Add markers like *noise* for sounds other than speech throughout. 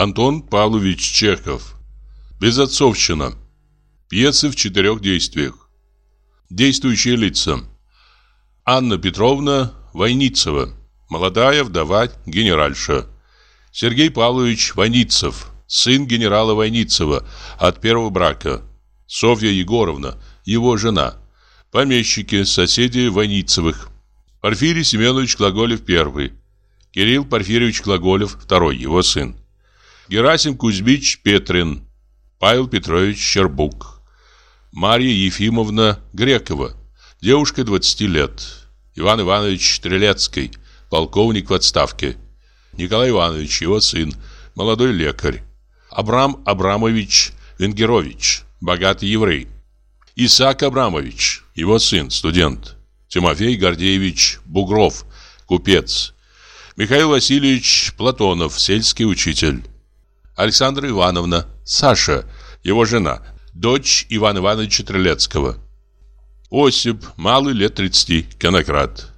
Антон Павлович Чехов. Безотцовщина. Пьесы в четырех действиях. Действующие лица. Анна Петровна Войницева. Молодая вдова генеральша. Сергей Павлович Войницев. Сын генерала Войницева от первого брака. Софья Егоровна, его жена. Помещики, соседи Войницевых. Порфирий Семенович Глаголев первый. Кирилл Порфирьевич Глаголев второй, его сын. Герасим Кузьмич Петрин, Павел Петрович Щербук, Марья Ефимовна Грекова, девушка 20 лет, Иван Иванович Стрелецкий, полковник в отставке, Николай Иванович, его сын, молодой лекарь, Абрам Абрамович Венгерович, богатый еврей, Исаак Абрамович, его сын, студент, Тимофей Гордеевич Бугров, купец, Михаил Васильевич Платонов, сельский учитель, Александра Ивановна, Саша, его жена, дочь Ивана Ивановича Трелецкого. Осип, малый лет 30, конократ.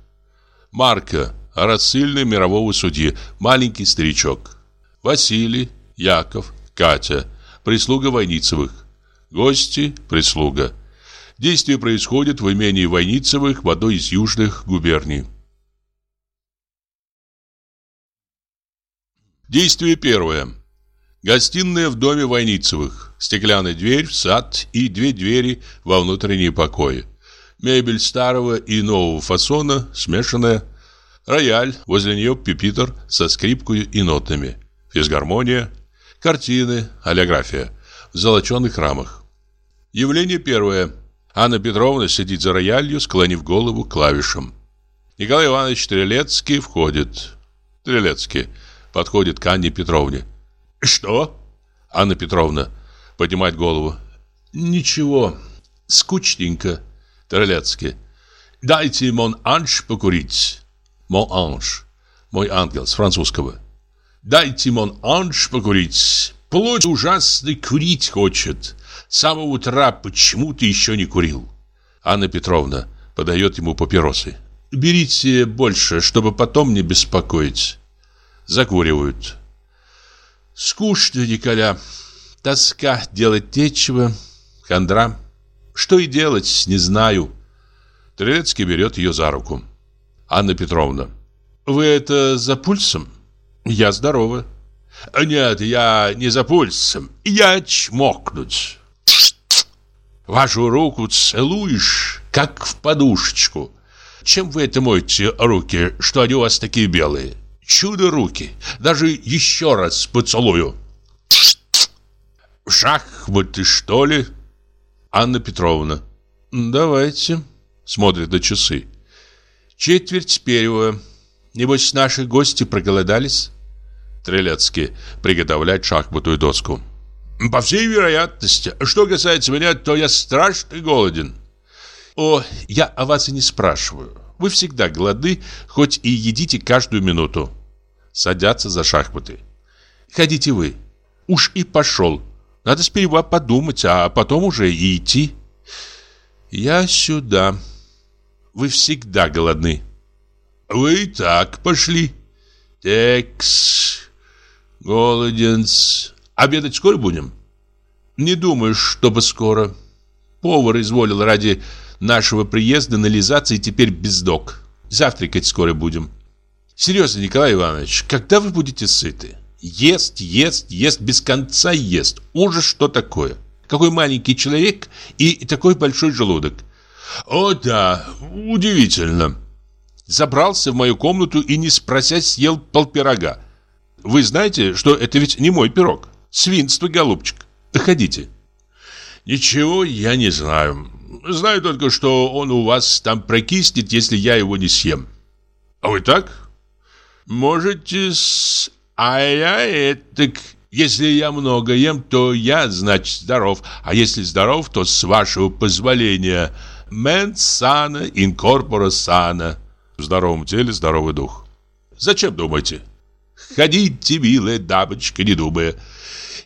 Марка, рассыльный мирового судьи, маленький старичок. Василий, Яков, Катя, прислуга Войницевых. Гости, прислуга. Действие происходит в имении Войницевых в одной из южных губерний. Действие первое. Гостиная в доме Войницевых. Стеклянная дверь в сад и две двери во внутренние покои. Мебель старого и нового фасона, смешанная. Рояль, возле нее пюпитр со скрипкой и нотами. Физгармония. Картины, олеография. В золоченых рамах. Явление первое. Анна Петровна сидит за роялью, склонив голову к клавишам. Николай Иванович Трелецкий входит. Трелецкий подходит к Анне Петровне. «Что?» Анна Петровна поднимает голову. «Ничего, скучненько, Тролецкий. Дайте мон анж покурить». «Мон анж». Мой ангел с французского. «Дайте мон анж покурить». Плоть ужасный курить хочет. С самого утра почему ты еще не курил? Анна Петровна подает ему папиросы. Берите больше, чтобы потом не беспокоить. Закуривают. Скучно, Николя. Тоска, делать нечего. Хандра. Что и делать, не знаю. Трелецкий берет ее за руку. Анна Петровна. Вы это за пульсом? Я здорова. Нет, я не за пульсом. Я чмокнуть. Вашу руку целуешь, как в подушечку. Чем вы это моете руки, что они у вас такие белые? Чудо руки. Даже еще раз поцелую. Шахматы, что ли? Анна Петровна. Давайте. Смотрит на часы. Четверть первого. Небось, наши гости проголодались? Трелецкий приготовляет шахматную доску. По всей вероятности. Что касается меня, то я страшно голоден. О, я о вас и не спрашиваю. Вы всегда голодны, хоть и едите каждую минуту садятся за шахматы. Ходите вы. Уж и пошел. Надо сперва подумать, а потом уже и идти. Я сюда. Вы всегда голодны. Вы и так пошли. Текс. Голоденс. Обедать скоро будем? Не думаю, чтобы скоро. Повар изволил ради нашего приезда нализаться и теперь без док. Завтракать скоро будем. Серьезно, Николай Иванович, когда вы будете сыты? Ест, ест, ест, без конца ест. Ужас, что такое? Какой маленький человек и такой большой желудок. О да, удивительно. Забрался в мою комнату и, не спрося, съел полпирога. Вы знаете, что это ведь не мой пирог. Свинство, голубчик. Ходите. Ничего я не знаю. Знаю только, что он у вас там прокиснет, если я его не съем. А вы так? Можете с... А я это... Если я много ем, то я, значит, здоров. А если здоров, то с вашего позволения. Мен сана, инкорпора сана. В здоровом теле здоровый дух. Зачем думаете? Ходите, милая дамочка, не думая.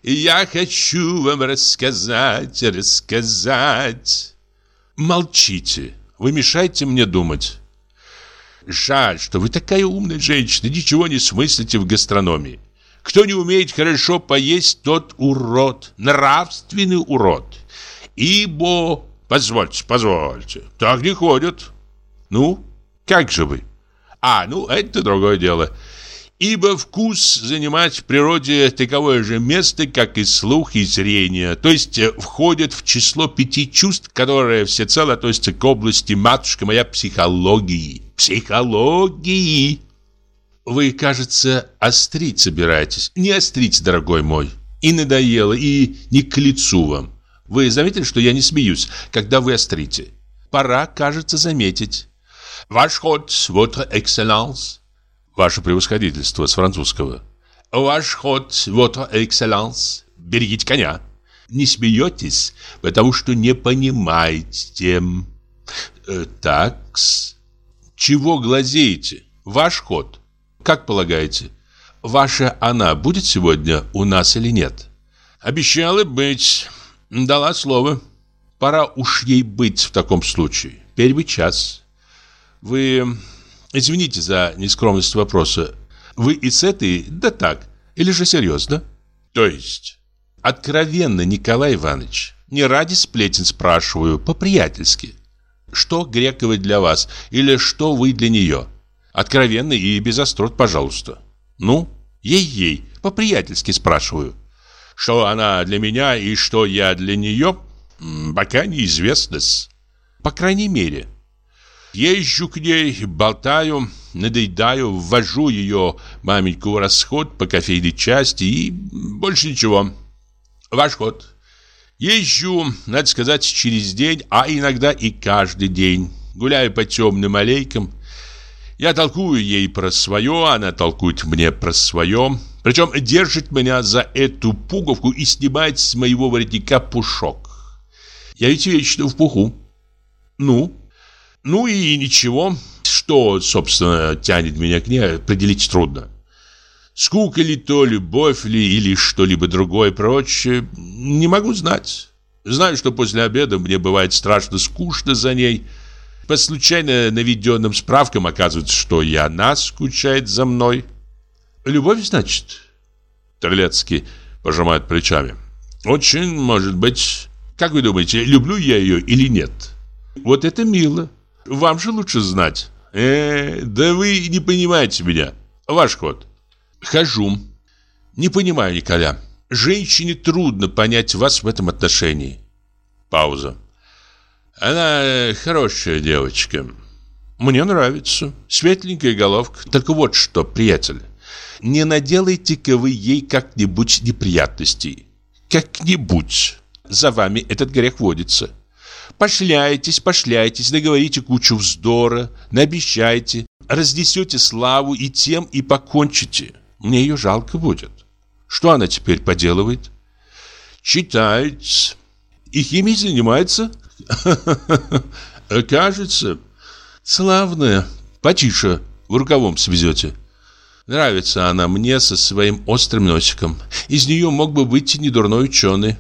Я хочу вам рассказать, рассказать. Молчите. Вы мешаете мне думать. Жаль, что вы такая умная женщина, ничего не смыслите в гастрономии. Кто не умеет хорошо поесть, тот урод, нравственный урод. Ибо... Позвольте, позвольте, так не ходят. Ну, как же вы? А, ну, это другое дело. Ибо вкус занимать в природе таковое же место, как и слух и зрение, то есть э, входит в число пяти чувств, которые всецело относятся к области, матушка моя, психологии. Психологии! Вы, кажется, острить собираетесь. Не острите, дорогой мой. И надоело, и не к лицу вам. Вы заметили, что я не смеюсь, когда вы острите? Пора, кажется, заметить. Ваш ход, votre excellence. Ваше превосходительство с французского. Ваш ход, votre excellence. Берегите коня. Не смеетесь, потому что не понимаете. Э, такс. Чего глазеете? Ваш ход. Как полагаете, ваша она будет сегодня у нас или нет? Обещала быть. Дала слово. Пора уж ей быть в таком случае. Первый час. Вы... Извините за нескромность вопроса. Вы и с этой... Да так. Или же серьезно? То есть... Откровенно, Николай Иванович. Не ради сплетен спрашиваю, по-приятельски. Что Грекова для вас? Или что вы для нее? Откровенно и без острот, пожалуйста. Ну, ей-ей, по-приятельски спрашиваю. Что она для меня и что я для нее, пока неизвестно. По крайней мере. Езжу к ней, болтаю, надоедаю, ввожу ее маменьку в расход по кофейной части и больше ничего. Ваш ход. Езжу, надо сказать, через день, а иногда и каждый день. Гуляю по темным аллейкам, я толкую ей про свое, она толкует мне про свое. Причем держит меня за эту пуговку и снимает с моего воротника пушок. Я ведь вечно в пуху. Ну? Ну и ничего. Что, собственно, тянет меня к ней, определить трудно. Скука ли то, любовь ли или что-либо другое прочее, не могу знать. Знаю, что после обеда мне бывает страшно скучно за ней – по случайно наведенным справкам оказывается, что и она скучает за мной. Любовь, значит? Терлецкий пожимает плечами. Очень может быть. Как вы думаете, люблю я ее или нет? Вот это мило. Вам же лучше знать. Э, да вы не понимаете меня. Ваш ход. Хожу. Не понимаю, Николя. Женщине трудно понять вас в этом отношении. Пауза. Она хорошая девочка. Мне нравится. Светленькая головка. Только вот что, приятель. Не наделайте-ка вы ей как-нибудь неприятностей. Как-нибудь. За вами этот грех водится. Пошляйтесь, пошляйтесь, наговорите кучу вздора, наобещайте, разнесете славу и тем и покончите. Мне ее жалко будет. Что она теперь поделывает? Читает. И химией занимается? *laughs* Кажется, славная. Потише, в рукавом свезете. Нравится она мне со своим острым носиком. Из нее мог бы выйти недурной ученый.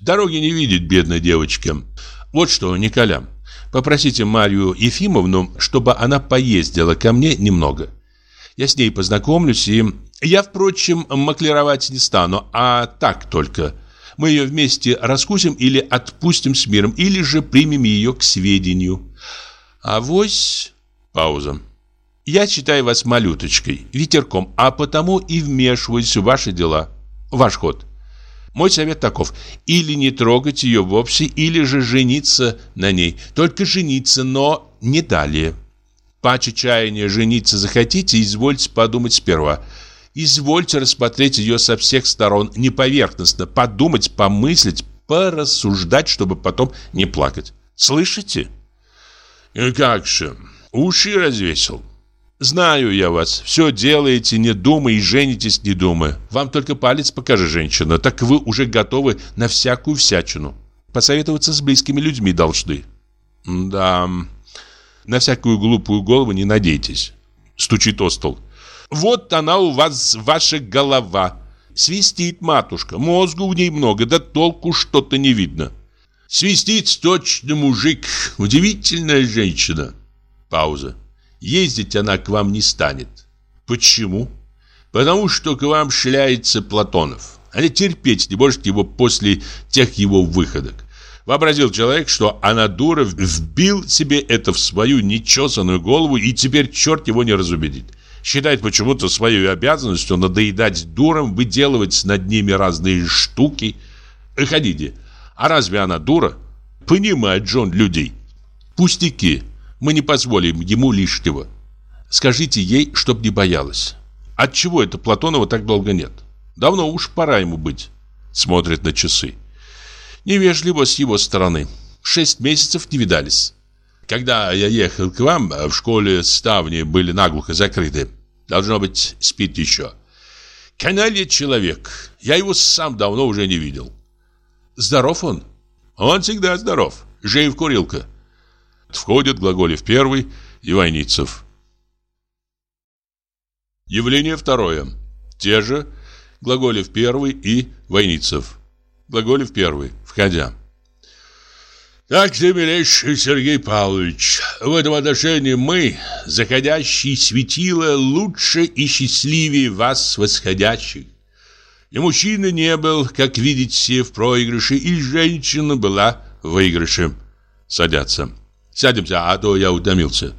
Дороги не видит бедная девочка. Вот что, Николя, попросите Марию Ефимовну, чтобы она поездила ко мне немного. Я с ней познакомлюсь и... Я, впрочем, маклировать не стану, а так только – мы ее вместе раскусим или отпустим с миром, или же примем ее к сведению. А вось... Пауза. Я считаю вас малюточкой, ветерком, а потому и вмешиваюсь в ваши дела. Ваш ход. Мой совет таков. Или не трогать ее вовсе, или же жениться на ней. Только жениться, но не далее. Паче чаяния жениться захотите, извольте подумать сперва – Извольте рассмотреть ее со всех сторон, не поверхностно, подумать, помыслить, порассуждать, чтобы потом не плакать. Слышите? И как же, уши развесил. Знаю я вас, все делаете, не думая, и женитесь, не думая. Вам только палец покажи, женщина, так вы уже готовы на всякую всячину. Посоветоваться с близкими людьми должны. Да, на всякую глупую голову не надейтесь. Стучит о стол. Вот она у вас, ваша голова. Свистит матушка, мозгу в ней много, да толку что-то не видно. Свистит точно мужик, удивительная женщина. Пауза. Ездить она к вам не станет. Почему? Потому что к вам шляется Платонов. Они терпеть не может его после тех его выходок. Вообразил человек, что Анадуров вбил себе это в свою нечесанную голову, и теперь черт его не разубедит. Считает почему-то своей обязанностью надоедать дурам, выделывать над ними разные штуки. Ходите, а разве она дура? Понимает же он людей. Пустяки, мы не позволим ему лишнего. Скажите ей, чтоб не боялась. Отчего это Платонова так долго нет? Давно уж пора ему быть. Смотрит на часы. Невежливо с его стороны. Шесть месяцев не видались. Когда я ехал к вам, в школе ставни были наглухо закрыты. Должно быть, спит еще. Каналья человек. Я его сам давно уже не видел. Здоров он? Он всегда здоров. Жив курилка. Входят Глаголев первый и Войницев. Явление второе. Те же Глаголев первый и Войницев. Глаголев первый, входя. Так-то, милейший Сергей Павлович, в этом отношении мы, заходящие светила, лучше и счастливее вас, восходящих. И мужчина не был, как видите, в проигрыше, и женщина была в выигрыше. Садятся. Сядемся, а то я утомился.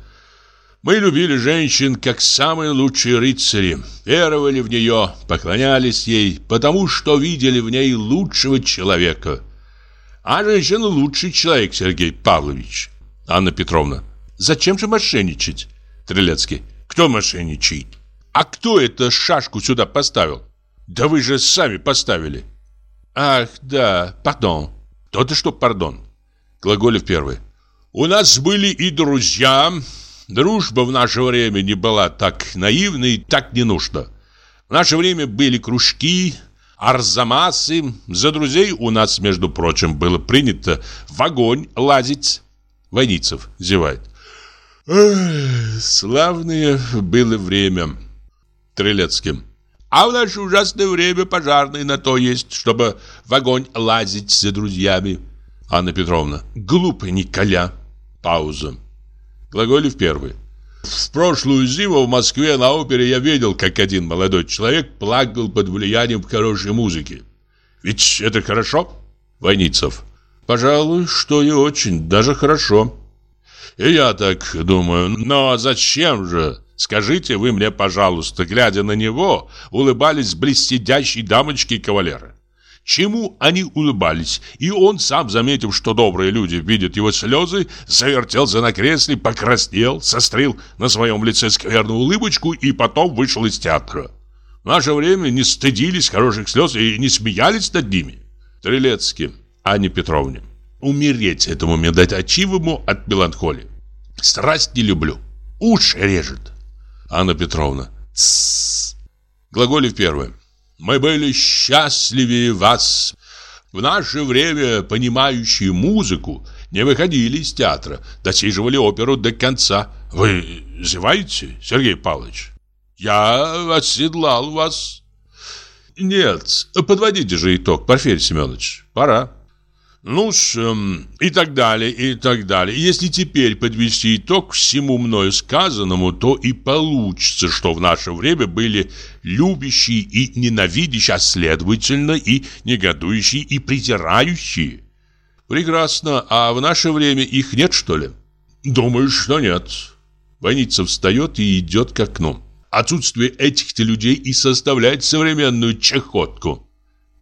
Мы любили женщин, как самые лучшие рыцари, веровали в нее, поклонялись ей, потому что видели в ней лучшего человека. А женщина лучший человек, Сергей Павлович. Анна Петровна. Зачем же мошенничать? Трелецкий. Кто мошенничает? А кто это шашку сюда поставил? Да вы же сами поставили. Ах, да, пардон. То-то что пардон. Глаголев первый. У нас были и друзья, Дружба в наше время не была так наивна и так не нужна. В наше время были кружки, арзамасы. За друзей у нас, между прочим, было принято в огонь лазить. Войницев зевает. Славное было время. Трелецким. А в наше ужасное время пожарные на то есть, чтобы в огонь лазить за друзьями. Анна Петровна. Глупый Николя. Пауза. Глаголев первый. В прошлую зиму в Москве на опере я видел, как один молодой человек плакал под влиянием хорошей музыки. Ведь это хорошо? Войницев. Пожалуй, что и очень, даже хорошо. И я так думаю. Но зачем же, скажите вы мне, пожалуйста, глядя на него, улыбались блестящие дамочки кавалеры? Чему они улыбались, и он, сам заметив, что добрые люди видят его слезы, завертелся на кресле, покраснел, сострил на своем лице скверную улыбочку и потом вышел из театра. В наше время не стыдились хороших слез и не смеялись над ними. Трелецкий, Анне Петровне. Умереть этому медоточивому от меланхолии. Страсть не люблю. Уши режет. Анна Петровна. Тссс. Глаголев первый. Мы были счастливее вас. В наше время понимающие музыку не выходили из театра, досиживали оперу до конца. Вы зеваете, Сергей Павлович? Я оседлал вас. Нет, подводите же итог, Порфирий Семенович. Пора ну эм, и так далее, и так далее. Если теперь подвести итог всему мною сказанному, то и получится, что в наше время были любящие и ненавидящие, а следовательно и негодующие и презирающие. Прекрасно, а в наше время их нет, что ли? Думаю, что нет. Больница встает и идет к окну. Отсутствие этих-то людей и составляет современную чехотку.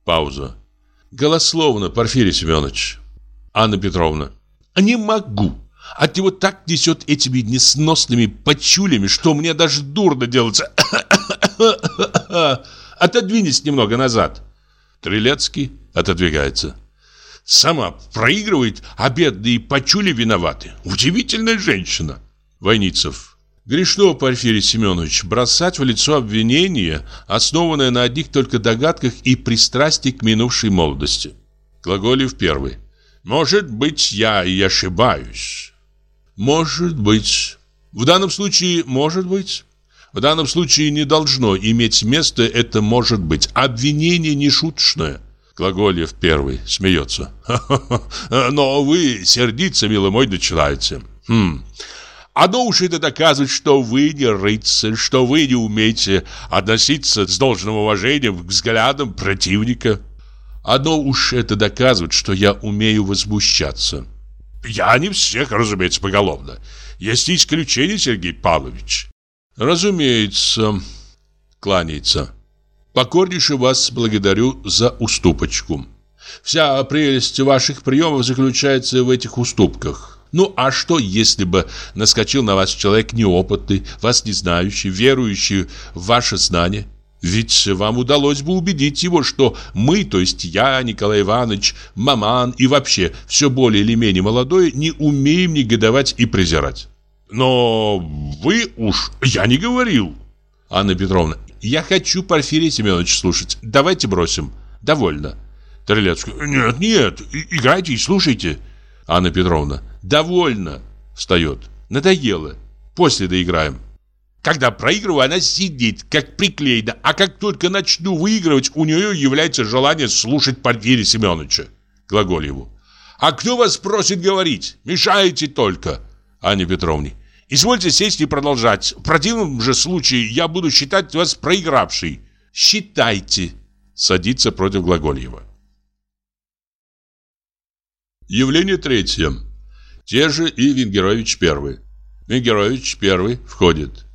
Пауза. Голословно, Порфирий Семенович. Анна Петровна. Не могу. От него так несет этими несносными почулями, что мне даже дурно делается. *coughs* Отодвинись немного назад. Трилецкий отодвигается. Сама проигрывает, а бедные почули виноваты. Удивительная женщина. Войницев. Грешно, Порфирий Семенович, бросать в лицо обвинение, основанное на одних только догадках и пристрастии к минувшей молодости. Глаголев первый. Может быть, я и ошибаюсь. Может быть. В данном случае, может быть. В данном случае не должно иметь места это «может быть». Обвинение не шуточное. Глаголев первый смеется. Но вы сердиться, милый мой, начинаете. Хм. Оно уж это доказывает, что вы не рыцарь, что вы не умеете относиться с должным уважением к взглядам противника. Одно уж это доказывает, что я умею возмущаться. Я не всех, разумеется, поголовно. Есть исключение, Сергей Павлович. Разумеется, кланяется. Покорнейше вас благодарю за уступочку. Вся прелесть ваших приемов заключается в этих уступках. Ну а что, если бы наскочил на вас человек неопытный, вас не знающий, верующий в ваше знание? Ведь вам удалось бы убедить его, что мы, то есть я, Николай Иванович, маман и вообще все более или менее молодое, не умеем негодовать и презирать. Но вы уж... Я не говорил. Анна Петровна, я хочу Порфирия Семенович слушать. Давайте бросим. Довольно. Трелецкий. Нет, нет, играйте и слушайте. Анна Петровна. Довольно. Встает. Надоело. После доиграем. Когда проигрываю, она сидит, как приклеена, а как только начну выигрывать, у нее является желание слушать Порфирия Семеновича. Глаголеву. А кто вас просит говорить? Мешаете только. Анне Петровне. Извольте сесть и продолжать. В противном же случае я буду считать вас проигравшей. Считайте. Садится против Глагольева. Явление третье. Те же и Венгерович первый. Венгерович первый входит.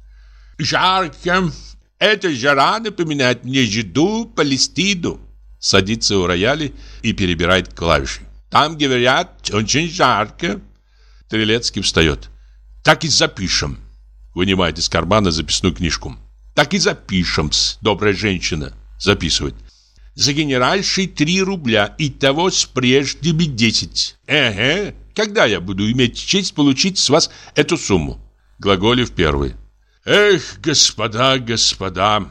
Жарко. Эта жара напоминает мне жиду Палестину. Садится у рояля и перебирает клавиши. Там, говорят, очень жарко. Стрелецкий встает. Так и запишем. Вынимает из кармана записную книжку. Так и запишем, добрая женщина. Записывает. За генеральшей три рубля, и того с прежними десять. Эге, когда я буду иметь честь получить с вас эту сумму? Глаголев первый. Эх, господа, господа,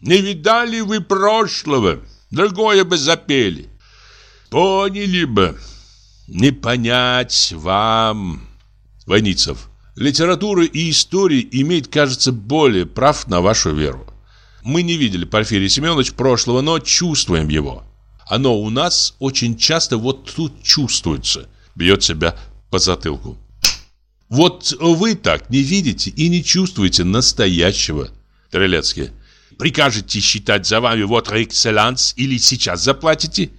не видали вы прошлого? Другое бы запели. Поняли бы. Не понять вам. Войницев. Литература и история имеют, кажется, более прав на вашу веру. Мы не видели Порфирия Семенович прошлого, но чувствуем его. Оно у нас очень часто вот тут чувствуется. Бьет себя по затылку. Вот вы так не видите и не чувствуете настоящего. Трелецкий. Прикажете считать за вами вот экселанс или сейчас заплатите?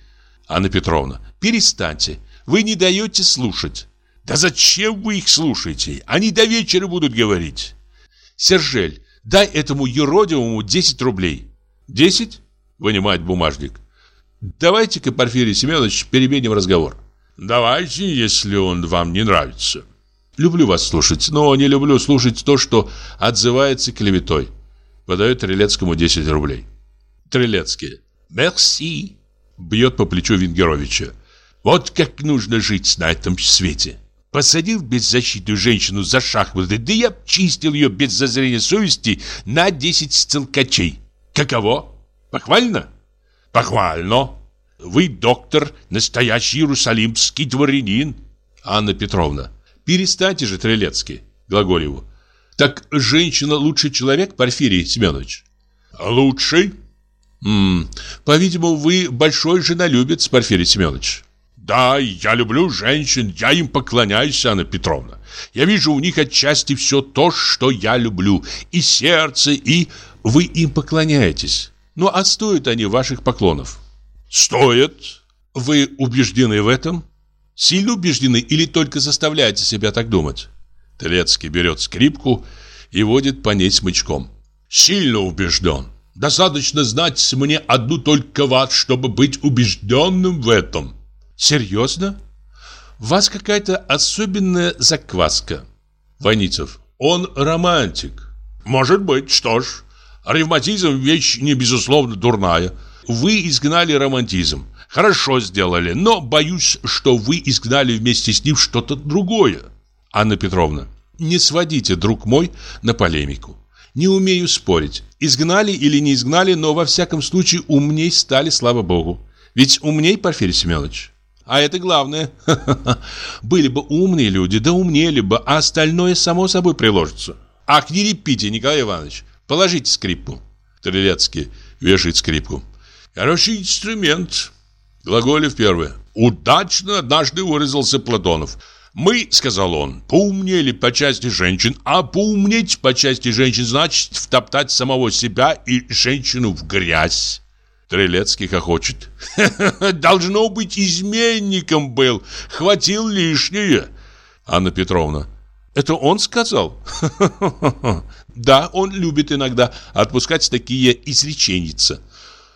Анна Петровна. Перестаньте. Вы не даете слушать. Да зачем вы их слушаете? Они до вечера будут говорить. Сержель, дай этому юродивому 10 рублей. 10? Вынимает бумажник. Давайте-ка, Порфирий Семенович, переменим разговор. Давайте, если он вам не нравится. Люблю вас слушать, но не люблю слушать то, что отзывается клеветой. Подает Трелецкому 10 рублей. Трелецкий. Мерси. Бьет по плечу Венгеровича. Вот как нужно жить на этом свете. Посадил беззащитную женщину за шахматы, да я чистил ее без зазрения совести на 10 стелкачей. Каково? Похвально? Похвально. Вы доктор, настоящий иерусалимский дворянин. Анна Петровна. Перестаньте же, Трелецкий. Глаголеву. Так женщина лучший человек, Порфирий Семенович? Лучший? По-видимому, вы большой женолюбец, Порфирий Семенович. Да, я люблю женщин, я им поклоняюсь, Анна Петровна. Я вижу у них отчасти все то, что я люблю. И сердце, и... Вы им поклоняетесь. Ну, а стоят они ваших поклонов? Стоят. Вы убеждены в этом? Сильно убеждены или только заставляете себя так думать? Телецкий берет скрипку и водит по ней смычком. Сильно убежден. Достаточно знать мне одну только вас, чтобы быть убежденным в этом. Серьезно? У вас какая-то особенная закваска. Войницев. Он романтик. Может быть, что ж. Ревматизм вещь не безусловно дурная. Вы изгнали романтизм. Хорошо сделали, но боюсь, что вы изгнали вместе с ним что-то другое. Анна Петровна. Не сводите, друг мой, на полемику. Не умею спорить. Изгнали или не изгнали, но во всяком случае умней стали, слава богу. Ведь умней, Порфирий Семенович. А это главное. *laughs* Были бы умные люди, да умнели бы, а остальное само собой приложится. Ах, не репите, Николай Иванович. Положите скрипку. Трелецкий вешает скрипку. Хороший инструмент. Глаголев первый. Удачно однажды выразился Платонов. Мы, сказал он, поумнели по части женщин, а поумнеть по части женщин значит втоптать самого себя и женщину в грязь. Трелецкий хохочет. Должно быть, изменником был. Хватил лишнее. Анна Петровна. Это он сказал? Да, он любит иногда отпускать такие изреченица.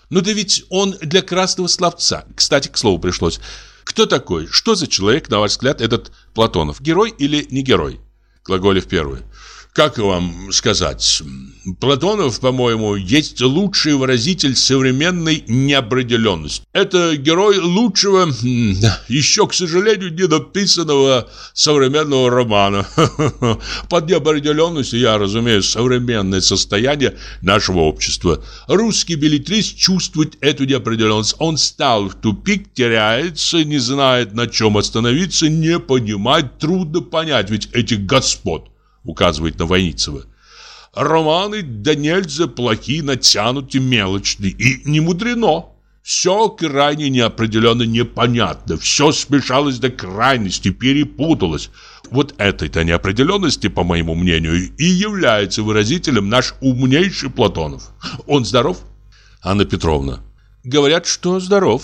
Ну да ведь он для красного словца. Кстати, к слову пришлось. Кто такой? Что за человек, на ваш взгляд, этот Платонов? Герой или не герой? Глаголев первый как вам сказать, Платонов, по-моему, есть лучший выразитель современной неопределенности. Это герой лучшего, еще, к сожалению, недописанного современного романа. *laughs* Под неопределенностью я разумею современное состояние нашего общества. Русский билетрист чувствует эту неопределенность. Он стал в тупик, теряется, не знает, на чем остановиться, не понимает, трудно понять ведь этих господ указывает на Войницева. Романы да нельзя плохие, натянуты, мелочные. И не мудрено. Все крайне неопределенно непонятно. Все смешалось до крайности, перепуталось. Вот этой-то неопределенности, по моему мнению, и является выразителем наш умнейший Платонов. Он здоров? Анна Петровна. Говорят, что здоров.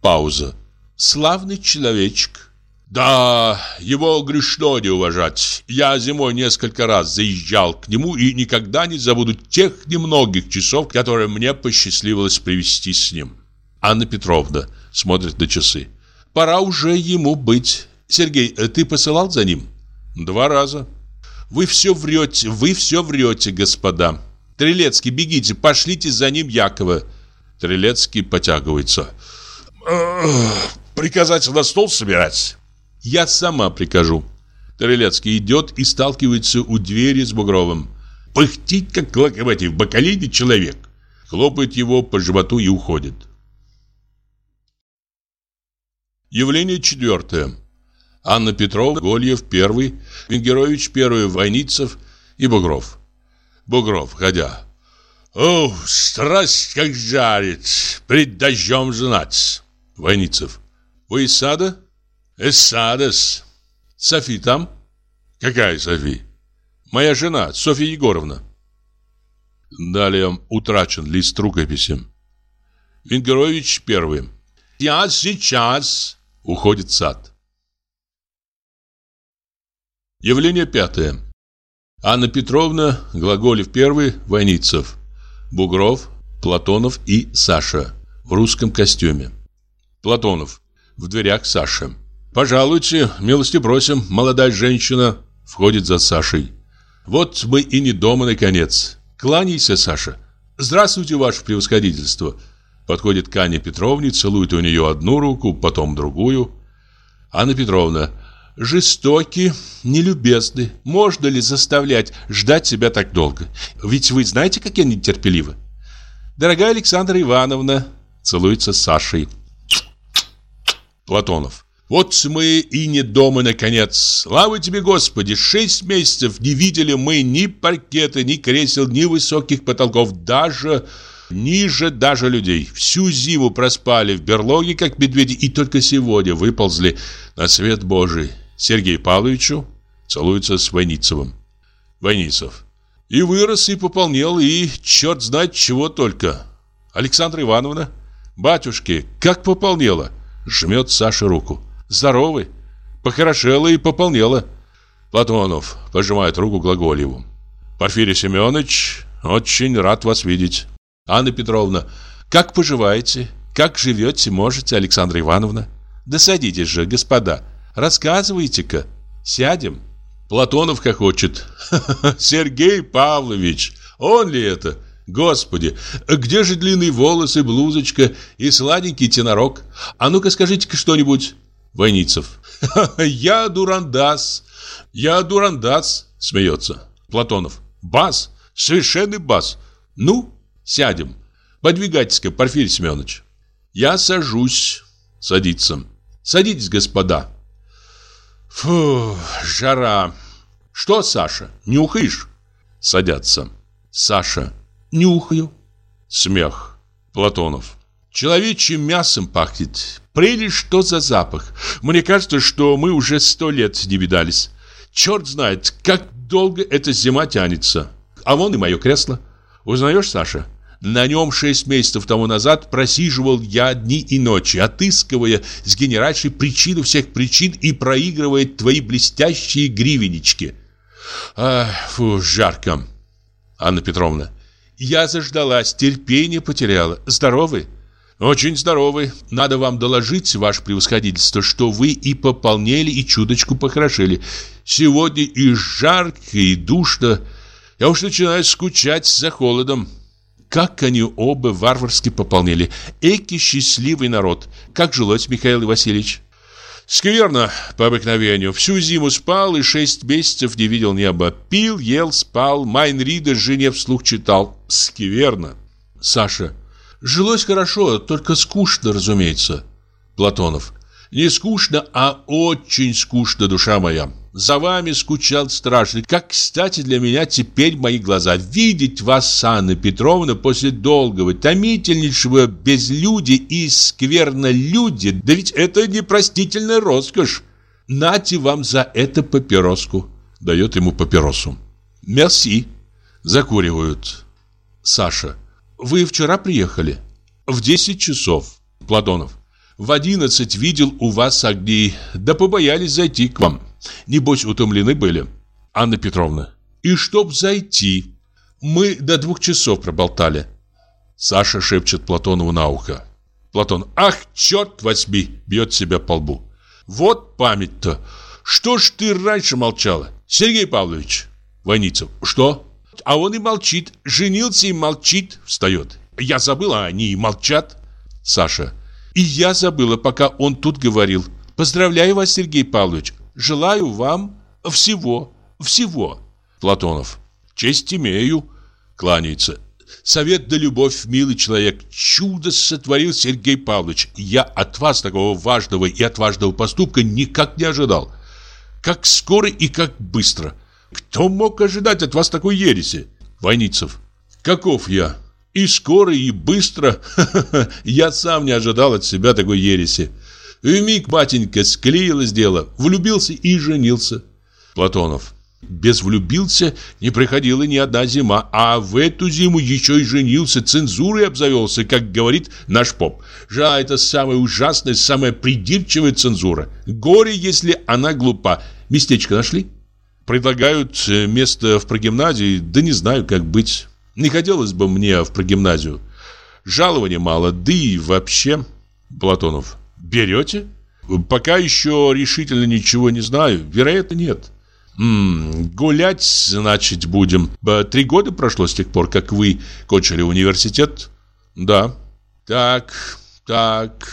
Пауза. Славный человечек. Да, его грешно не уважать. Я зимой несколько раз заезжал к нему и никогда не забуду тех немногих часов, которые мне посчастливилось привести с ним. Анна Петровна смотрит на часы. Пора уже ему быть. Сергей, ты посылал за ним? Два раза. Вы все врете, вы все врете, господа. Трелецкий, бегите, пошлите за ним Якова. Трелецкий потягивается. Приказать на стол собирать? Я сама прикажу. Трелецкий идет и сталкивается у двери с Бугровым. Пыхтит, как локомотив, бакалейный человек. Хлопает его по животу и уходит. Явление четвертое. Анна Петрова, Гольев первый, Венгерович первый, Войницев и Бугров. Бугров, ходя. О, страсть как жарит, пред дождем знать. Войницев. Вы из сада? Эссадес. Софи там? Какая Софи? Моя жена, Софья Егоровна. Далее утрачен лист рукописи. Венгерович первый. Я сейчас. Уходит в сад. Явление пятое. Анна Петровна, Глаголев первый, Войницев. Бугров, Платонов и Саша в русском костюме. Платонов в дверях Саша. «Пожалуйте, милости просим, молодая женщина», — входит за Сашей. «Вот мы и не дома, наконец. Кланяйся, Саша. Здравствуйте, ваше превосходительство». Подходит к Анне Петровне, целует у нее одну руку, потом другую. Анна Петровна, жестоки, нелюбезны. Можно ли заставлять ждать себя так долго? Ведь вы знаете, как я нетерпелива. Дорогая Александра Ивановна, целуется с Сашей. Платонов. Вот мы и не дома, наконец. Слава тебе, Господи! Шесть месяцев не видели мы ни паркета, ни кресел, ни высоких потолков, даже ниже даже людей. Всю зиму проспали в берлоге, как медведи, и только сегодня выползли на свет Божий. Сергей Павловичу целуется с Войницевым. Войницев. И вырос, и пополнел, и черт знает чего только. Александра Ивановна, батюшки, как пополнела. Жмет Саше руку. Здоровый. Похорошела и пополнела. Платонов пожимает руку Глаголеву. Порфирий Семенович, очень рад вас видеть. Анна Петровна, как поживаете? Как живете, можете, Александра Ивановна? Да садитесь же, господа. Рассказывайте-ка. Сядем. Платонов хохочет. Сергей Павлович, он ли это? Господи, где же длинные волосы, блузочка и сладенький тенорок? А ну-ка скажите-ка что-нибудь. Войницев. *laughs* «Я дурандас! Я дурандас!» Смеется. Платонов. «Бас! Совершенный бас! Ну, сядем. Подвигайтесь-ка, Порфирий Семенович». «Я сажусь». Садится. «Садитесь, господа». Фу, жара. Что, Саша, нюхаешь? Садятся. Саша. Нюхаю. Смех. Платонов. Человечьим мясом пахнет. Прелесть, что за запах. Мне кажется, что мы уже сто лет не видались. Черт знает, как долго эта зима тянется. А вон и мое кресло. Узнаешь, Саша? На нем шесть месяцев тому назад просиживал я дни и ночи, отыскивая с генеральшей причину всех причин и проигрывая твои блестящие гривенечки. Ах, фу, жарко. Анна Петровна. Я заждалась, терпение потеряла. Здоровы? Очень здоровы. Надо вам доложить, ваше превосходительство, что вы и пополнели, и чуточку похорошели. Сегодня и жарко, и душно. Я уж начинаю скучать за холодом. Как они оба варварски пополнели. Эки счастливый народ. Как жилось, Михаил Васильевич? Скверно, по обыкновению. Всю зиму спал и шесть месяцев не видел неба. Пил, ел, спал. Майнрида жене вслух читал. Скверно. Саша. Жилось хорошо, только скучно, разумеется. Платонов. Не скучно, а очень скучно, душа моя. За вами скучал страшно. Как, кстати, для меня теперь мои глаза. Видеть вас, Анна Петровна, после долгого, томительнейшего безлюдия и сквернолюдия, да ведь это непростительная роскошь. Нате вам за это папироску. Дает ему папиросу. Мерси. Закуривают. Саша. Вы вчера приехали? В 10 часов. Платонов. В 11 видел у вас огни, да побоялись зайти к вам. Небось, утомлены были. Анна Петровна. И чтоб зайти, мы до двух часов проболтали. Саша шепчет Платонову на ухо. Платон. Ах, черт возьми, бьет себя по лбу. Вот память-то. Что ж ты раньше молчала, Сергей Павлович? Войницев. Что? А он и молчит. Женился и молчит. Встает. Я забыла, они и молчат. Саша. И я забыла, пока он тут говорил. Поздравляю вас, Сергей Павлович. Желаю вам всего, всего. Платонов. Честь имею. Кланяется. Совет да любовь, милый человек. Чудо сотворил Сергей Павлович. Я от вас такого важного и отважного поступка никак не ожидал. Как скоро и как быстро. Кто мог ожидать от вас такой ереси? Войницев. Каков я? И скоро, и быстро. *laughs* Я сам не ожидал от себя такой ереси. В миг, батенька, склеилось дело. Влюбился и женился. Платонов. Без влюбился не приходила ни одна зима, а в эту зиму еще и женился, цензурой обзавелся, как говорит наш поп. Жаль, это самая ужасная, самая придирчивая цензура. Горе, если она глупа. Местечко нашли? Предлагают э, место в прогимназии, да не знаю, как быть. Не хотелось бы мне в прогимназию. Жалования мало, да и вообще... Платонов. Берете? Пока еще решительно ничего не знаю. Вероятно, нет. М -м, гулять, значит, будем. Три года прошло с тех пор, как вы кончили университет? Да. Так, так.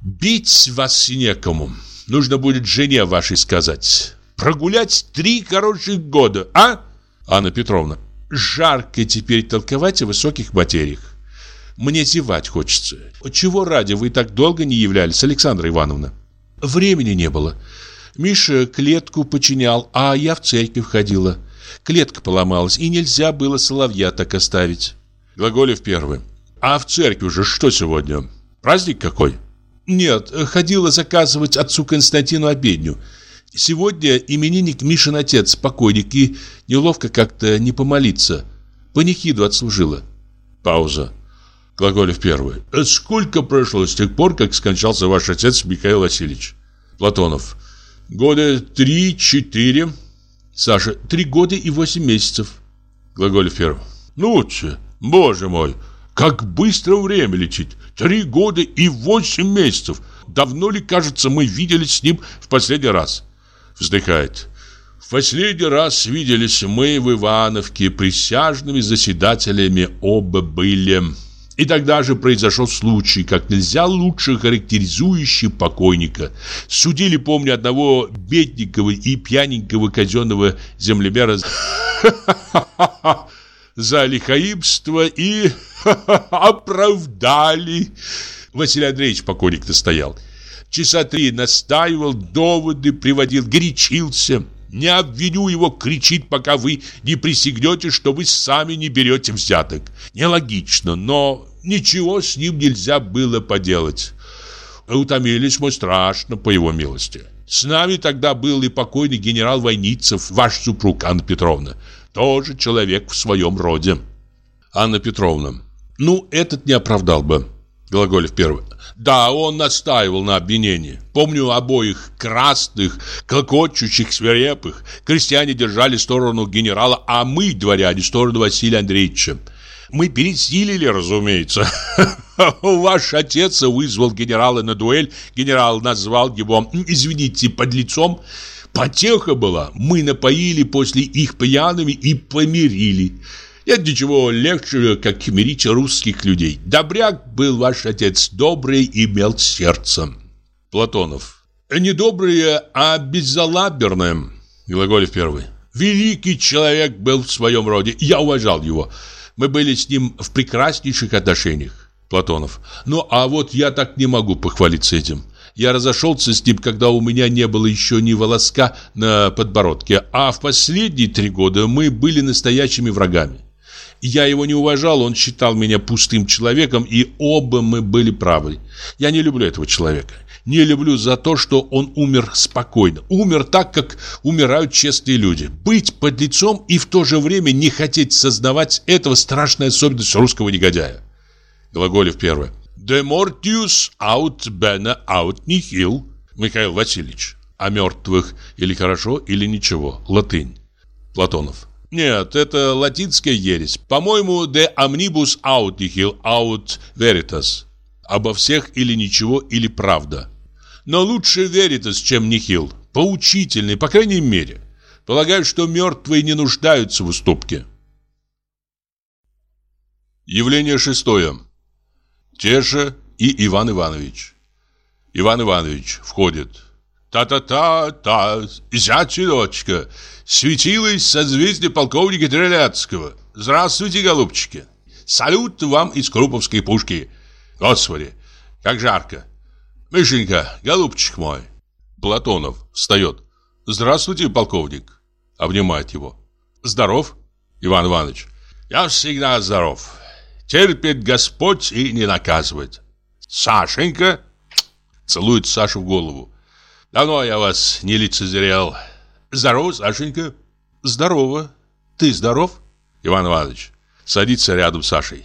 Бить вас некому. Нужно будет жене вашей сказать. Прогулять три хороших года, а? Анна Петровна, жарко теперь толковать о высоких материях. Мне зевать хочется. Чего ради вы так долго не являлись, Александра Ивановна? Времени не было. Миша клетку починял, а я в церковь ходила. Клетка поломалась, и нельзя было соловья так оставить. Глаголев первый. А в церкви уже что сегодня? Праздник какой? Нет, ходила заказывать отцу Константину обедню. Сегодня именинник Мишин отец, покойник, и неловко как-то не помолиться. Панихиду отслужила. Пауза. Глаголев первый. Сколько прошло с тех пор, как скончался ваш отец Михаил Васильевич? Платонов. Года три-четыре. Саша. Три года и восемь месяцев. Глаголев первый. Ну, боже мой, как быстро время летит. Три года и восемь месяцев. Давно ли, кажется, мы виделись с ним в последний раз? Вздыхает. В последний раз виделись мы в Ивановке, присяжными заседателями оба были. И тогда же произошел случай, как нельзя лучше характеризующий покойника. Судили, помню, одного бедненького и пьяненького казенного землемера за *laughs* лихаимство и *laughs* оправдали. Василий Андреевич покойник настоял. Часа три настаивал, доводы приводил, горячился. Не обвиню его, кричит, пока вы не присягнете, что вы сами не берете взяток. Нелогично, но ничего с ним нельзя было поделать. Утомились мы страшно, по его милости. С нами тогда был и покойный генерал Войницев, ваш супруг Анна Петровна. Тоже человек в своем роде. Анна Петровна. Ну, этот не оправдал бы. Глаголев первый. Да, он настаивал на обвинении. Помню обоих красных, клокочущих, свирепых. Крестьяне держали сторону генерала, а мы, дворяне, сторону Василия Андреевича. Мы пересилили, разумеется. *laughs* Ваш отец вызвал генерала на дуэль. Генерал назвал его, извините, под лицом. Потеха была. Мы напоили после их пьяными и помирили. Нет ничего легче, как мирить русских людей. Добряк был ваш отец, добрый и имел сердце. Платонов. Не доброе, а беззалаберное. Глаголев первый. Великий человек был в своем роде. Я уважал его. Мы были с ним в прекраснейших отношениях. Платонов. Ну, а вот я так не могу похвалиться этим. Я разошелся с ним, когда у меня не было еще ни волоска на подбородке, а в последние три года мы были настоящими врагами. Я его не уважал, он считал меня пустым человеком, и оба мы были правы. Я не люблю этого человека. Не люблю за то, что он умер спокойно. Умер так, как умирают честные люди. Быть под лицом и в то же время не хотеть сознавать этого страшная особенность русского негодяя. Глаголев первое. De mortius aut bene aut nihil. Михаил Васильевич. О мертвых или хорошо, или ничего. Латынь. Платонов. Нет, это латинская ересь. По-моему, de omnibus aut nihil aut veritas. Обо всех или ничего, или правда. Но лучше веритас, чем нихил. Поучительный, по крайней мере. Полагаю, что мертвые не нуждаются в уступке. Явление шестое. Теша и Иван Иванович. Иван Иванович входит. Та-та-та-та, зять и дочка. Светилось созвездие полковника Треляцкого. Здравствуйте, голубчики. Салют вам из Круповской пушки. Господи, как жарко. Мишенька, голубчик мой. Платонов встает. Здравствуйте, полковник. Обнимает его. Здоров, Иван Иванович. Я всегда здоров. Терпит Господь и не наказывает. Сашенька целует Сашу в голову. Давно я вас не лицезрел. Здорово, Сашенька. Здорово. Ты здоров? Иван Иванович садится рядом с Сашей.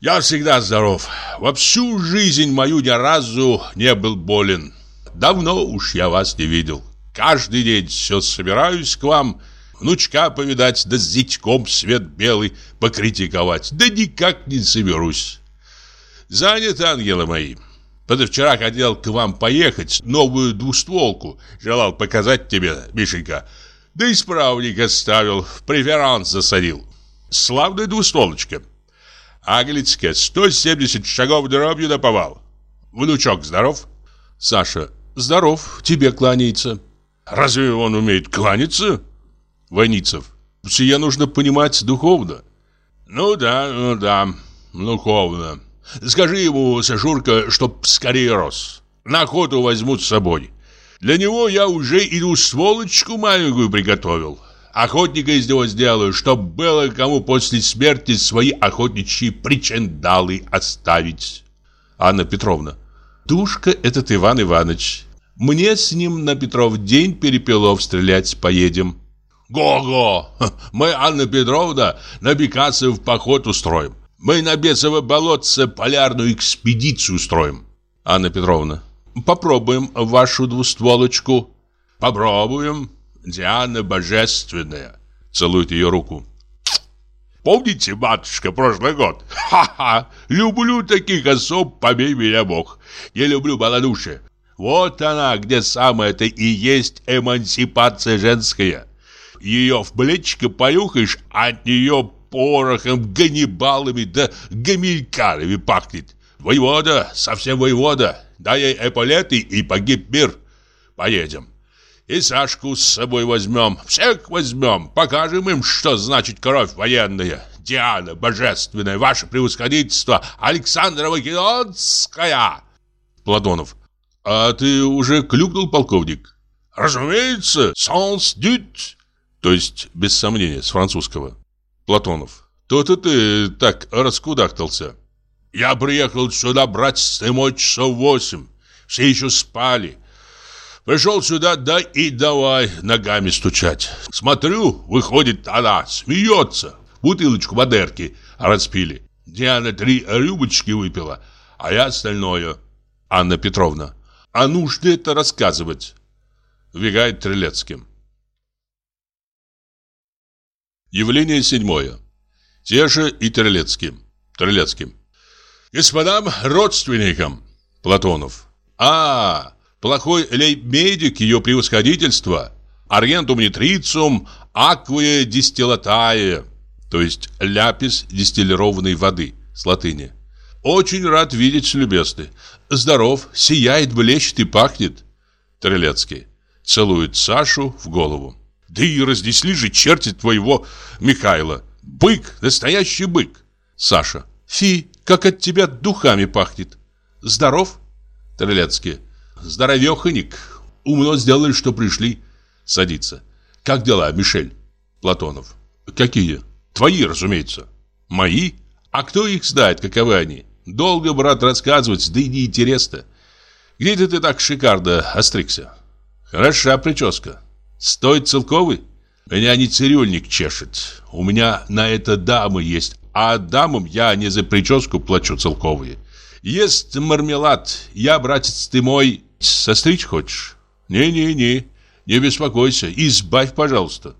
Я всегда здоров. Во всю жизнь мою ни разу не был болен. Давно уж я вас не видел. Каждый день все собираюсь к вам, внучка повидать, да с зятьком свет белый покритиковать. Да никак не соберусь. Занят, ангелы мои. Позавчера хотел к вам поехать, новую двустволку желал показать тебе, Мишенька. Да исправник оставил, в преферанс засадил. Славная двустволочка. Аглицкая, 170 шагов дробью наповал. Внучок здоров? Саша, здоров, тебе кланяется. Разве он умеет кланяться? Войницев, сие нужно понимать духовно. Ну да, ну да, духовно. Скажи ему, Сашурка, чтоб скорее рос. На охоту возьмут с собой. Для него я уже и сволочку маленькую приготовил. Охотника из него сделаю, чтоб было кому после смерти свои охотничьи причиндалы оставить. Анна Петровна. Душка этот Иван Иванович. Мне с ним на Петров день перепелов стрелять поедем. Го-го! Мы, Анна Петровна, на Бекасов поход устроим. Мы на Бесово болотце полярную экспедицию устроим. Анна Петровна. Попробуем вашу двустволочку. Попробуем. Диана божественная. Целует ее руку. Помните, матушка, прошлый год? Ха-ха! Люблю таких особ, побей меня Бог. Я люблю малодушие. Вот она, где самое-то и есть эмансипация женская. Ее в плечико понюхаешь, от нее порохом, ганнибалами да гамилькарами пахнет. Воевода, совсем воевода, дай ей эполеты и погиб мир. Поедем. И Сашку с собой возьмем, всех возьмем, покажем им, что значит кровь военная. Диана божественная, ваше превосходительство, Александра Македонская. Платонов. А ты уже клюкнул, полковник? Разумеется, sans doute. То есть, без сомнения, с французского. Платонов. То-то ты так раскудахтался. Я приехал сюда, братец ты мой, часов восемь. Все еще спали. Пришел сюда, да и давай ногами стучать. Смотрю, выходит она, смеется. Бутылочку Мадерки распили. Диана три рюмочки выпила, а я остальное. Анна Петровна. А нужно это рассказывать. Вбегает Трелецким. Явление седьмое. Те же и Трелецким. Трелецким. Господам родственникам. Платонов. А, плохой лейб-медик ее превосходительства. Аргентум нитрицум акве дистиллатае. То есть ляпис дистиллированной воды с латыни. Очень рад видеть, любезный. Здоров, сияет, блещет и пахнет. Трелецкий. Целует Сашу в голову. Да и разнесли же черти твоего Михайла. Бык, настоящий бык. Саша. Фи, как от тебя духами пахнет. Здоров? Трелецкий. Здоровеханик. Умно сделали, что пришли. Садится. Как дела, Мишель? Платонов. Какие? Твои, разумеется. Мои? А кто их знает, каковы они? Долго, брат, рассказывать, да и неинтересно. Где ты так шикарно остригся? Хороша прическа. Стоит целковый? Меня не цирюльник чешет. У меня на это дамы есть, а дамам я не за прическу плачу целковые. Есть мармелад. Я, братец ты мой, состричь хочешь? Не-не-не, не беспокойся, избавь, пожалуйста.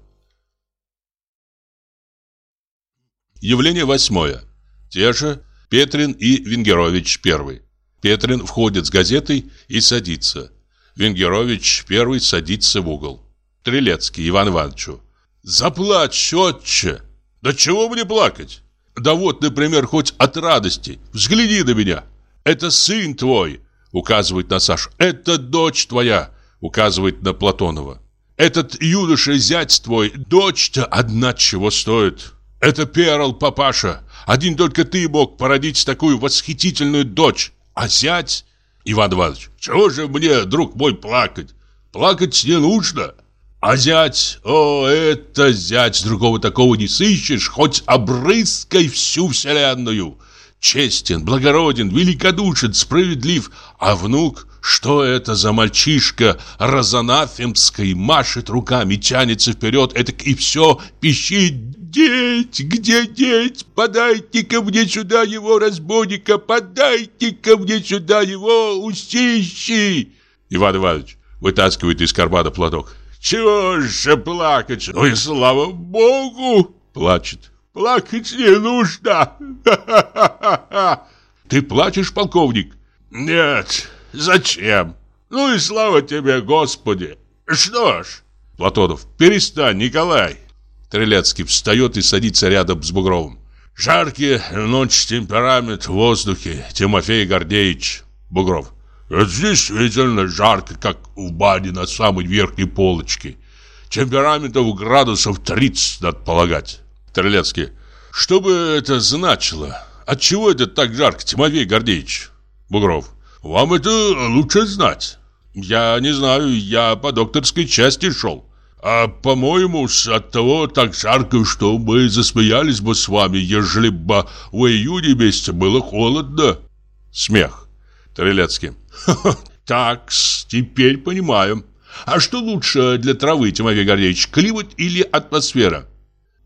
Явление восьмое. Те же Петрин и Венгерович первый. Петрин входит с газетой и садится. Венгерович первый садится в угол. Трелецкий Иван Ивановичу. «Заплачь, отче!» «Да чего мне плакать?» «Да вот, например, хоть от радости. Взгляни на меня. Это сын твой!» Указывает на Сашу. «Это дочь твоя!» Указывает на Платонова. «Этот юноша зять твой, дочь-то одна чего стоит!» «Это перл, папаша! Один только ты мог породить такую восхитительную дочь! А зять...» Иван Иванович, чего же мне, друг мой, плакать? Плакать не нужно. А зять, о, это зять, другого такого не сыщешь, хоть обрыскай всю вселенную. Честен, благороден, великодушен, справедлив. А внук, что это за мальчишка разанафемский, машет руками, тянется вперед, это и все пищит «Деть! Где деть? Подайте ко мне сюда его, разбойника! Подайте ко мне сюда его, устищи!» Иван Иванович вытаскивает из кармана платок. «Чего же плакать? Ну и слава богу!» Плачет. «Плакать не нужно!» *laughs* «Ты плачешь, полковник?» «Нет, зачем? Ну и слава тебе, Господи! Что ж...» Платонов, перестань, Николай. Трелецкий встает и садится рядом с Бугровым. Жаркий ночь, темперамент в воздухе. Тимофей Гордеевич. Бугров. Это действительно жарко, как в бане на самой верхней полочке. Темпераментов градусов 30, надо полагать. Трелецкий. Что бы это значило? Отчего это так жарко, Тимофей Гордеевич? Бугров. Вам это лучше знать. Я не знаю, я по докторской части шел. А по-моему, от того так жарко, что мы засмеялись бы с вами, ежели бы в июне месяце было холодно. Смех. Трелецкий. *laughs* так теперь понимаю. А что лучше для травы, Тимофей Гордеевич, климат или атмосфера?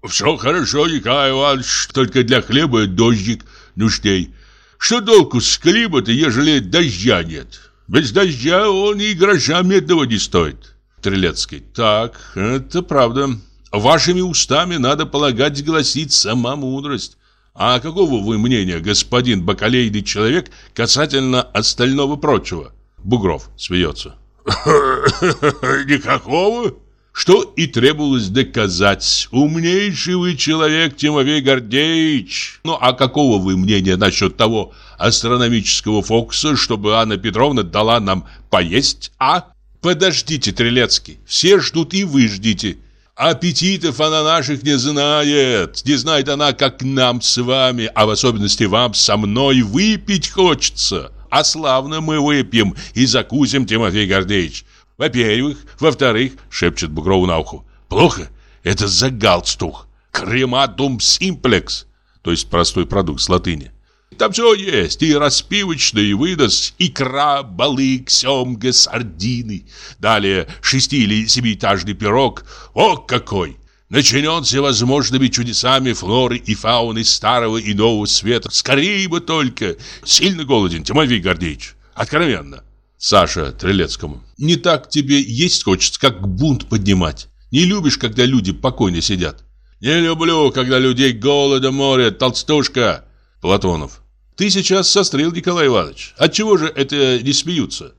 Все хорошо, Николай Иванович, только для хлеба дождик нужней. Что толку с климата, ежели дождя нет? Без дождя он и гроша медного не стоит. Трелецкий. Так, это правда. Вашими устами, надо полагать, гласит сама мудрость. А какого вы мнения, господин бакалейный человек, касательно остального прочего? Бугров смеется. *laughs* Никакого. Что и требовалось доказать. Умнейший вы человек, Тимофей Гордеевич. Ну, а какого вы мнения насчет того астрономического фокуса, чтобы Анна Петровна дала нам поесть, а? Подождите, Трелецкий, все ждут и вы ждите. Аппетитов она наших не знает. Не знает она, как нам с вами, а в особенности вам со мной выпить хочется. А славно мы выпьем и закусим, Тимофей Гордеевич. Во-первых, во-вторых, шепчет Бугрову на ухо. Плохо? Это за галстук. Крематум симплекс. То есть простой продукт с латыни. Там все есть, и распивочный, выдаст, икра, балык, семга, сардины. Далее шести- или семиэтажный пирог. О, какой! Начинен всевозможными чудесами флоры и фауны старого и нового света. Скорее бы только! Сильно голоден, Тимофей Гордеевич. Откровенно. Саша Трелецкому. Не так тебе есть хочется, как бунт поднимать. Не любишь, когда люди покойно сидят. Не люблю, когда людей голодом морят, толстушка. Платонов. Ты сейчас сострил, Николай Иванович. Отчего же это не смеются?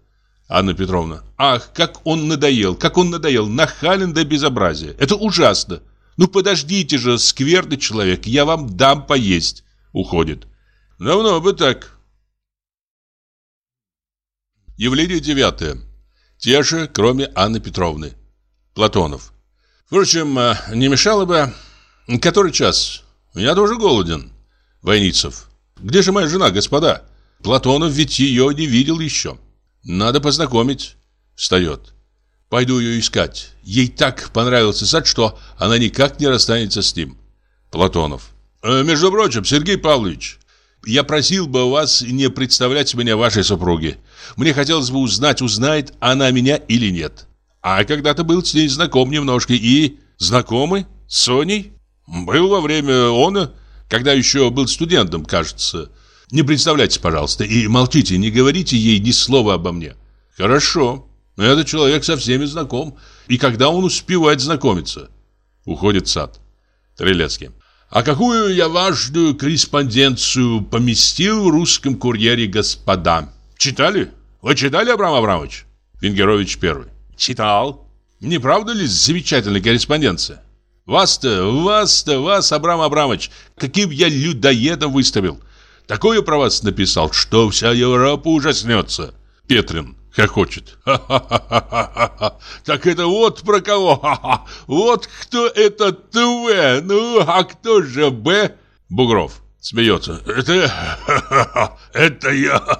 Анна Петровна. Ах, как он надоел, как он надоел, нахален до безобразия. Это ужасно. Ну подождите же, скверный человек, я вам дам поесть. Уходит. Давно бы так. Явление девятое. Те же, кроме Анны Петровны. Платонов. Впрочем, э, не мешало бы... Который час? Я тоже голоден. Войницев. Где же моя жена, господа? Платонов ведь ее не видел еще. Надо познакомить. Встает. Пойду ее искать. Ей так понравился сад, что она никак не расстанется с ним. Платонов. Э, между прочим, Сергей Павлович, я просил бы вас не представлять меня вашей супруге. Мне хотелось бы узнать, узнает она меня или нет. А когда-то был с ней знаком немножко и... Знакомый? С Соней? Был во время она, когда еще был студентом, кажется. Не представляйте, пожалуйста, и молчите, не говорите ей ни слова обо мне. Хорошо. Но этот человек со всеми знаком. И когда он успевает знакомиться? Уходит сад. Трелецкий. А какую я важную корреспонденцию поместил в русском курьере, господа? Читали? Вы читали, Абрам Абрамович? Венгерович первый. Читал. Не правда ли замечательная корреспонденция? Вас-то, вас-то, вас, Абрам Абрамович, каким я людоедом выставил. Такое про вас написал, что вся Европа ужаснется. Петрин хохочет. Ха-ха-ха-ха-ха. Так это вот про кого? Ха-ха. Вот кто это В. Ну, а кто же Б? Бугров смеется. Это... Это я.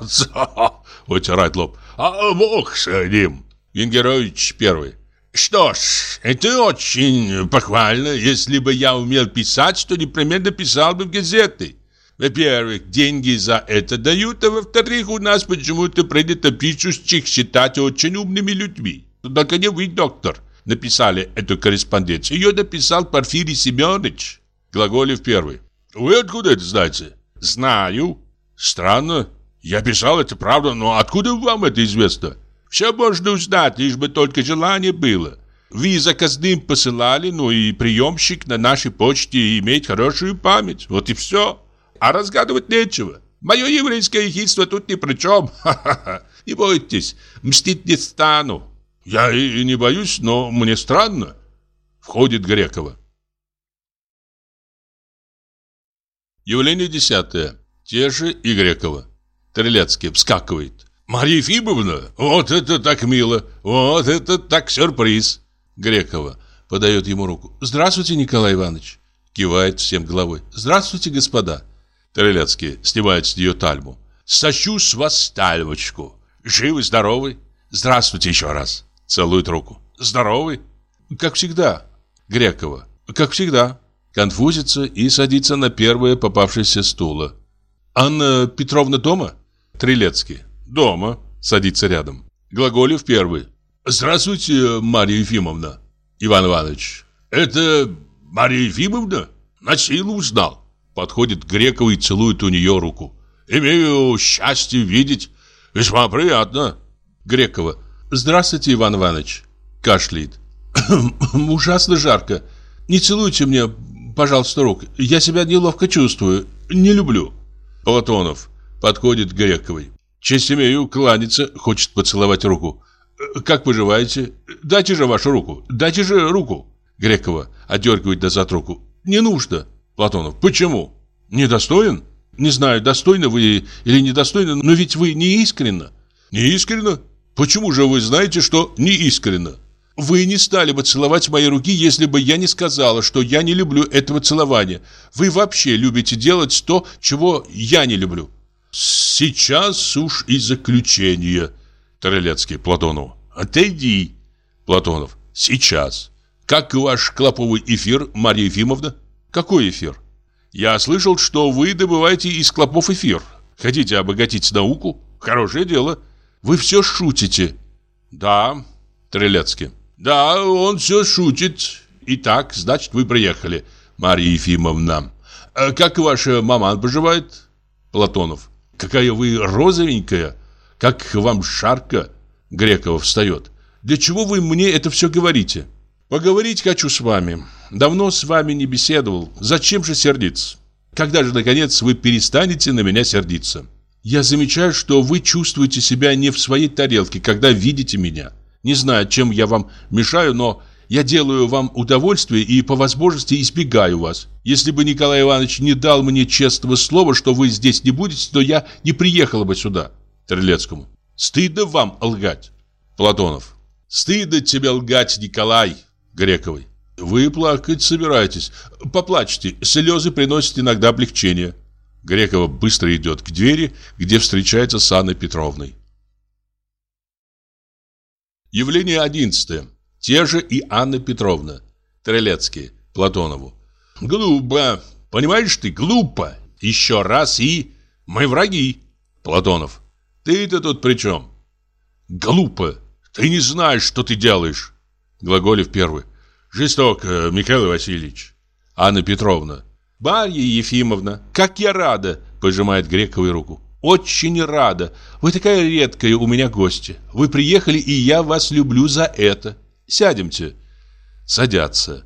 Вытирает лоб. А бог с ним. Венгерович первый. Что ж, это очень похвально. Если бы я умел писать, то непременно писал бы в газеты. Во-первых, деньги за это дают, а во-вторых, у нас почему-то принято пишущих считать очень умными людьми. Только не вы, доктор, написали эту корреспонденцию. Ее написал Порфирий Семенович. Глаголев первый. Вы откуда это знаете? Знаю. Странно. Я писал это, правда, но откуда вам это известно? Все можно узнать, лишь бы только желание было. Вы заказным посылали, ну и приемщик на нашей почте имеет хорошую память. Вот и все. А разгадывать нечего. Мое еврейское ехидство тут ни при чем. *laughs* Ха-ха-ха. Не бойтесь, мстить не стану. Я и не боюсь, но мне странно. Входит Грекова. Явление десятое. Те же и Грекова. Трелецкий вскакивает. Мария Ефимовна, вот это так мило, вот это так сюрприз. Грекова подает ему руку. Здравствуйте, Николай Иванович. Кивает всем головой. Здравствуйте, господа. Трелецкий снимает с нее тальму. Сощу с вас тальмочку. Живы, здоровы? Здравствуйте еще раз. Целует руку. Здоровы? Как всегда. Грекова. Как всегда. Конфузится и садится на первое попавшееся стуло. Анна Петровна дома? Трилецкий. Дома. Садится рядом. Глаголев первый. Здравствуйте, Марья Ефимовна. Иван Иванович. Это Марья Ефимовна? На силу узнал. Подходит к Грекову и целует у нее руку. Имею счастье видеть. Весьма приятно. Грекова. Здравствуйте, Иван Иванович. Кашляет. Ужасно жарко. Не целуйте мне, пожалуйста, рук. Я себя неловко чувствую. Не люблю. Платонов подходит к Грековой. Честь имею кланяться, хочет поцеловать руку. Как поживаете? Дайте же вашу руку. Дайте же руку. Грекова отдергивает назад руку. Не нужно. Платонов. Почему? Недостоин? Не знаю, достойны вы или недостойны, но ведь вы не искренно. Не искренно? Почему же вы знаете, что не искренно? Вы не стали бы целовать мои руки, если бы я не сказала, что я не люблю этого целования. Вы вообще любите делать то, чего я не люблю. Сейчас уж и заключение. Трелецкий Платону. Отойди. Платонов. Сейчас. Как ваш клоповый эфир, Марья Ефимовна? Какой эфир? Я слышал, что вы добываете из клопов эфир. Хотите обогатить науку? Хорошее дело. Вы все шутите. Да, Трелецкий. Да, он все шутит. Итак, значит, вы приехали, Марья Ефимовна. А как ваша маман поживает? Платонов. Какая вы розовенькая. Как вам жарко. Грекова встает. Для чего вы мне это все говорите? Поговорить хочу с вами. Давно с вами не беседовал. Зачем же сердиться? Когда же, наконец, вы перестанете на меня сердиться? Я замечаю, что вы чувствуете себя не в своей тарелке, когда видите меня. Не знаю, чем я вам мешаю, но я делаю вам удовольствие и по возможности избегаю вас. Если бы Николай Иванович не дал мне честного слова, что вы здесь не будете, то я не приехала бы сюда. Трелецкому. Стыдно вам лгать. Платонов. Стыдно тебе лгать, Николай. Грековой. Вы плакать собираетесь. Поплачьте. Слезы приносят иногда облегчение. Грекова быстро идет к двери, где встречается с Анной Петровной. Явление одиннадцатое. Те же и Анна Петровна. Трелецкие. Платонову. Глупо. Понимаешь ты, глупо. Еще раз и... Мы враги. Платонов. Ты-то тут при чем? Глупо. Ты не знаешь, что ты делаешь. Глаголев первый. Жестоко, Михаил Васильевич. Анна Петровна. Марья Ефимовна, как я рада, пожимает Грековой руку. Очень рада. Вы такая редкая у меня гостья. Вы приехали, и я вас люблю за это. Сядемте. Садятся.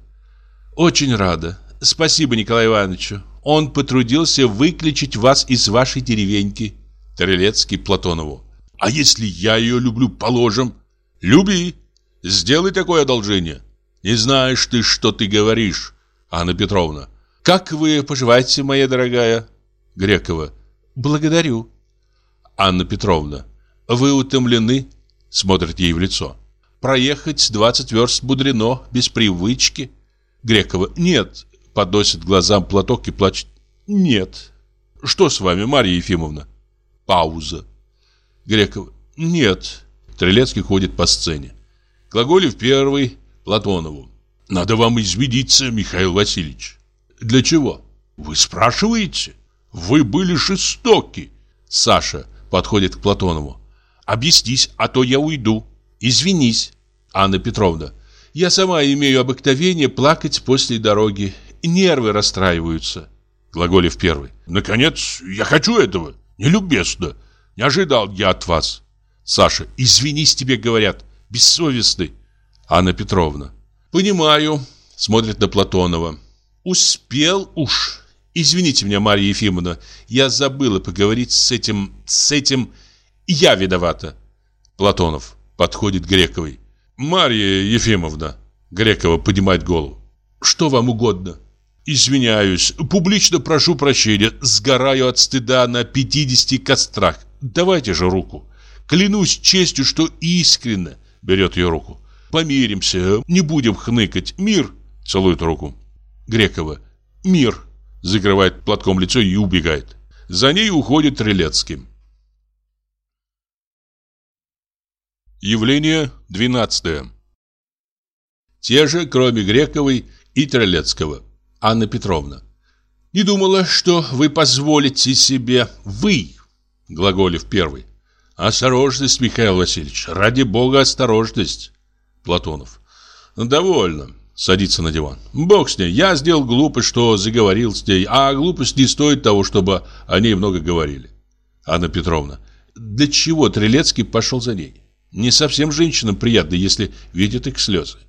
Очень рада. Спасибо Николаю Ивановичу. Он потрудился выключить вас из вашей деревеньки. Трелецкий Платонову. А если я ее люблю, положим? Люби. Сделай такое одолжение. Не знаешь ты, что ты говоришь, Анна Петровна. Как вы поживаете, моя дорогая? Грекова. Благодарю. Анна Петровна. Вы утомлены? Смотрит ей в лицо. Проехать 20 верст Будрено без привычки? Грекова. Нет. Подносит глазам платок и плачет. Нет. Что с вами, Марья Ефимовна? Пауза. Грекова. Нет. Трелецкий ходит по сцене. Глаголев первый, Платонову. Надо вам извиниться, Михаил Васильевич. Для чего? Вы спрашиваете? Вы были жестоки. Саша подходит к Платонову. Объяснись, а то я уйду. Извинись. Анна Петровна. Я сама имею обыкновение плакать после дороги. Нервы расстраиваются. Глаголев первый. Наконец, я хочу этого. Нелюбезно. Не ожидал я от вас. Саша. Извинись, тебе говорят. Бессовестный. Анна Петровна. Понимаю. Смотрит на Платонова. Успел уж. Извините меня, Марья Ефимовна, я забыла поговорить с этим... с этим... Я виновата. Платонов подходит Грековой. Марья Ефимовна. Грекова поднимает голову. Что вам угодно? Извиняюсь, публично прошу прощения, сгораю от стыда на 50 кострах. Давайте же руку. Клянусь честью, что искренне берет ее руку. Помиримся, не будем хныкать. Мир, целует руку. Грекова. Мир закрывает платком лицо и убегает. За ней уходит Трелецкий. Явление 12. Те же, кроме Грековой и Трелецкого. Анна Петровна. Не думала, что вы позволите себе вы, Глаголев первый. Осторожность, Михаил Васильевич, ради бога, осторожность. Платонов. Довольно. Садится на диван. Бог с ней. Я сделал глупость, что заговорил с ней. А глупость не стоит того, чтобы о ней много говорили. Анна Петровна. Для чего Трелецкий пошел за ней? Не совсем женщинам приятно, если видят их слезы.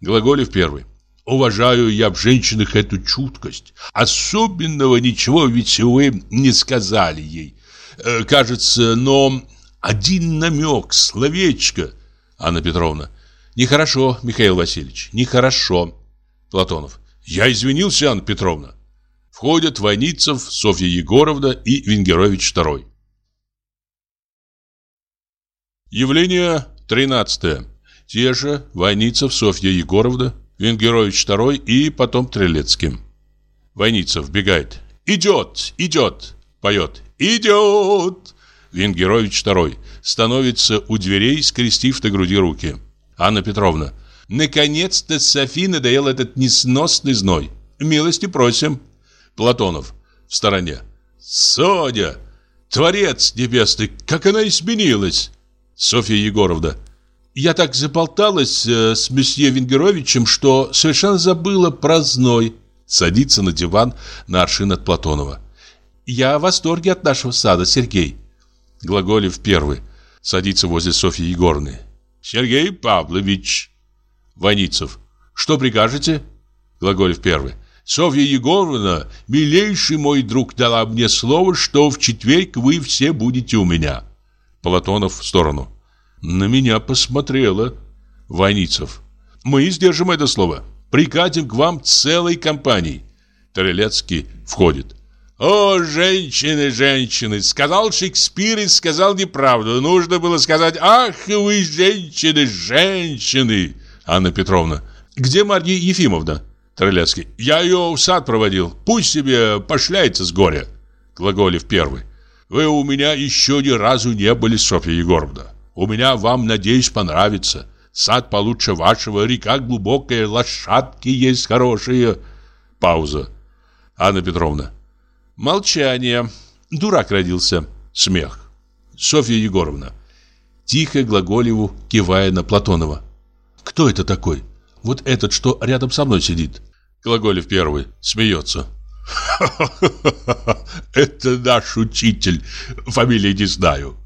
Глаголев первый. Уважаю я в женщинах эту чуткость. Особенного ничего ведь вы не сказали ей. Э, кажется, но один намек, словечко. Анна Петровна. Нехорошо, Михаил Васильевич, нехорошо. Платонов. Я извинился, Анна Петровна. Входят Войницев, Софья Егоровна и Венгерович II. Явление 13. Те же Войницев, Софья Егоровна, Венгерович II и потом Трелецким. Войницев бегает. «Идет! Идет!» Поет. «Идет!» Венгерович второй. Становится у дверей, скрестив на груди руки. Анна Петровна. Наконец-то Софи надоел этот несносный зной. Милости просим. Платонов. В стороне. Соня! Творец небесный, как она изменилась! Софья Егоровна. Я так заболталась э, с месье Венгеровичем, что совершенно забыла про зной. Садится на диван на аршин от Платонова. Я в восторге от нашего сада, Сергей. Глаголев первый. Садится возле Софьи Егоровны. Сергей Павлович. Ваницев. Что прикажете? Глаголев первый. Софья Егоровна, милейший мой друг, дала мне слово, что в четверг вы все будете у меня. Платонов в сторону. На меня посмотрела. Войницев. Мы сдержим это слово. Прикатим к вам целой компанией. Трелецкий входит. «О, женщины, женщины! Сказал Шекспир и сказал неправду. Нужно было сказать «Ах вы, женщины, женщины!» Анна Петровна. «Где Марья Ефимовна?» Трелецкий. «Я ее в сад проводил. Пусть себе пошляется с горя». Глаголев первый. «Вы у меня еще ни разу не были, Софья Егоровна. У меня вам, надеюсь, понравится. Сад получше вашего, река глубокая, лошадки есть хорошие». Пауза. Анна Петровна. Молчание. Дурак родился. Смех. Софья Егоровна. Тихо Глаголеву, кивая на Платонова. Кто это такой? Вот этот, что рядом со мной сидит. Глаголев первый. Смеется. *laughs* Это наш учитель. Фамилии не знаю.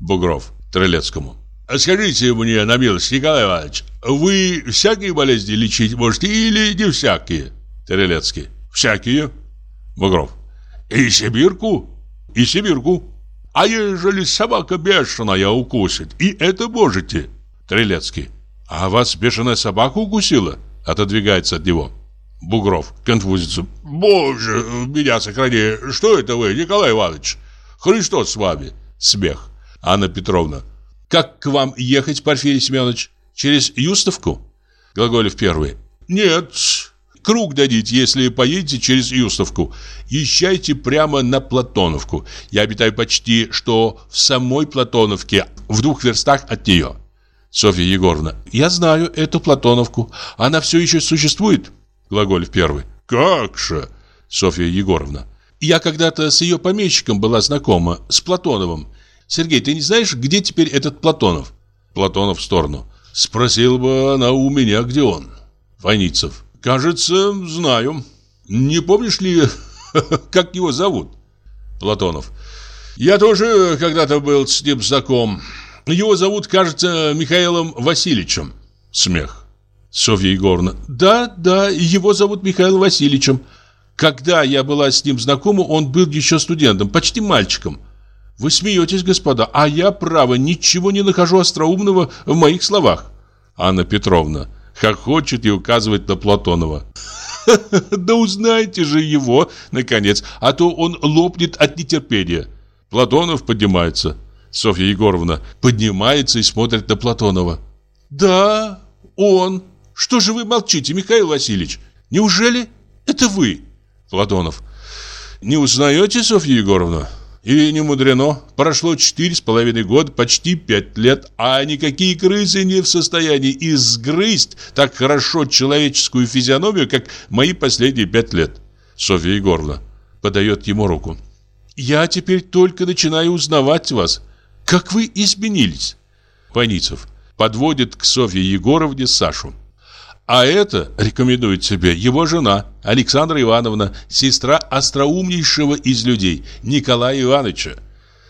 Бугров. Трелецкому. Скажите мне на милость, Николай Иванович, вы всякие болезни лечить можете или не всякие? Трелецкий. Всякие. Бугров. И Сибирку? И Сибирку. А ежели собака бешеная укусит, и это можете? Трелецкий. А вас бешеная собака укусила? Отодвигается от него. Бугров конфузится. Боже, меня сохрани. Что это вы, Николай Иванович? Христос с вами. Смех. Анна Петровна. Как к вам ехать, Порфирий Семенович? Через Юстовку? Глаголев первый. Нет, Круг дадите, если поедете через Юстовку. Езжайте прямо на Платоновку. Я обитаю почти что в самой Платоновке, в двух верстах от нее. Софья Егоровна. Я знаю эту Платоновку. Она все еще существует? Глаголев первый. Как же? Софья Егоровна. Я когда-то с ее помещиком была знакома, с Платоновым. Сергей, ты не знаешь, где теперь этот Платонов? Платонов в сторону. Спросил бы она у меня, где он. Войницев. Кажется, знаю. Не помнишь ли, *laughs* как его зовут? Платонов. Я тоже когда-то был с ним знаком. Его зовут, кажется, Михаилом Васильевичем. Смех. Софья Егоровна. Да, да, его зовут Михаил Васильевичем. Когда я была с ним знакома, он был еще студентом, почти мальчиком. Вы смеетесь, господа, а я, право, ничего не нахожу остроумного в моих словах. Анна Петровна хохочет и указывает на Платонова. *laughs* Да узнайте же его, наконец, а то он лопнет от нетерпения. Платонов поднимается. Софья Егоровна поднимается и смотрит на Платонова. Да, он. Что же вы молчите, Михаил Васильевич? Неужели это вы? Платонов. Не узнаете, Софья Егоровна? И не мудрено. Прошло четыре с половиной года, почти пять лет, а никакие крысы не в состоянии изгрызть так хорошо человеческую физиономию, как мои последние пять лет. Софья Егоровна подает ему руку. Я теперь только начинаю узнавать вас. Как вы изменились? Паницев подводит к Софье Егоровне Сашу. А это, рекомендует себе, его жена, Александра Ивановна, сестра остроумнейшего из людей, Николая Ивановича.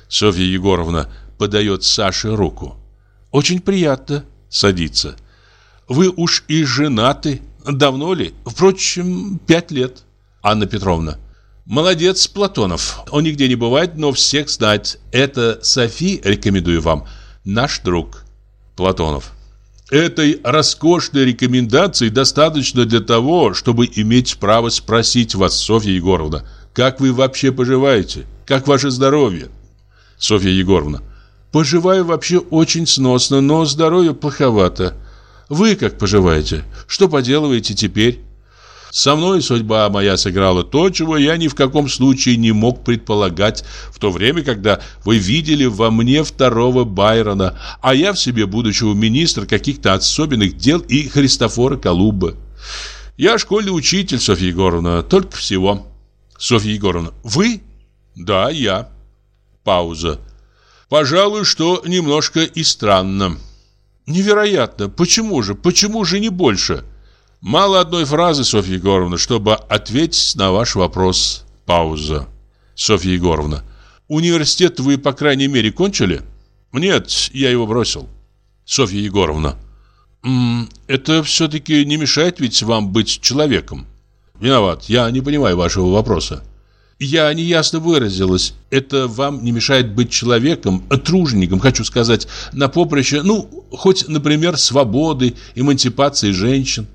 Софья Егоровна подает Саше руку. «Очень приятно», садится. «Вы уж и женаты. Давно ли? Впрочем, пять лет». Анна Петровна. «Молодец, Платонов. Он нигде не бывает, но всех знает. Это Софи, рекомендую вам, наш друг». Платонов. Этой роскошной рекомендации достаточно для того, чтобы иметь право спросить вас, Софья Егоровна, как вы вообще поживаете? Как ваше здоровье? Софья Егоровна. Поживаю вообще очень сносно, но здоровье плоховато. Вы как поживаете? Что поделываете теперь? Со мной судьба моя сыграла то, чего я ни в каком случае не мог предполагать в то время, когда вы видели во мне второго Байрона, а я в себе будущего министра каких-то особенных дел и Христофора Колумба. Я школьный учитель, Софья Егоровна, только всего. Софья Егоровна, вы? Да, я. Пауза. Пожалуй, что немножко и странно. Невероятно. Почему же? Почему же не больше? Мало одной фразы, Софья Егоровна, чтобы ответить на ваш вопрос. Пауза. Софья Егоровна. Университет вы, по крайней мере, кончили? Нет, я его бросил. Софья Егоровна. Это все-таки не мешает ведь вам быть человеком? Виноват, я не понимаю вашего вопроса. Я неясно выразилась. Это вам не мешает быть человеком, тружеником, хочу сказать, на поприще, ну, хоть, например, свободы, эмансипации женщин.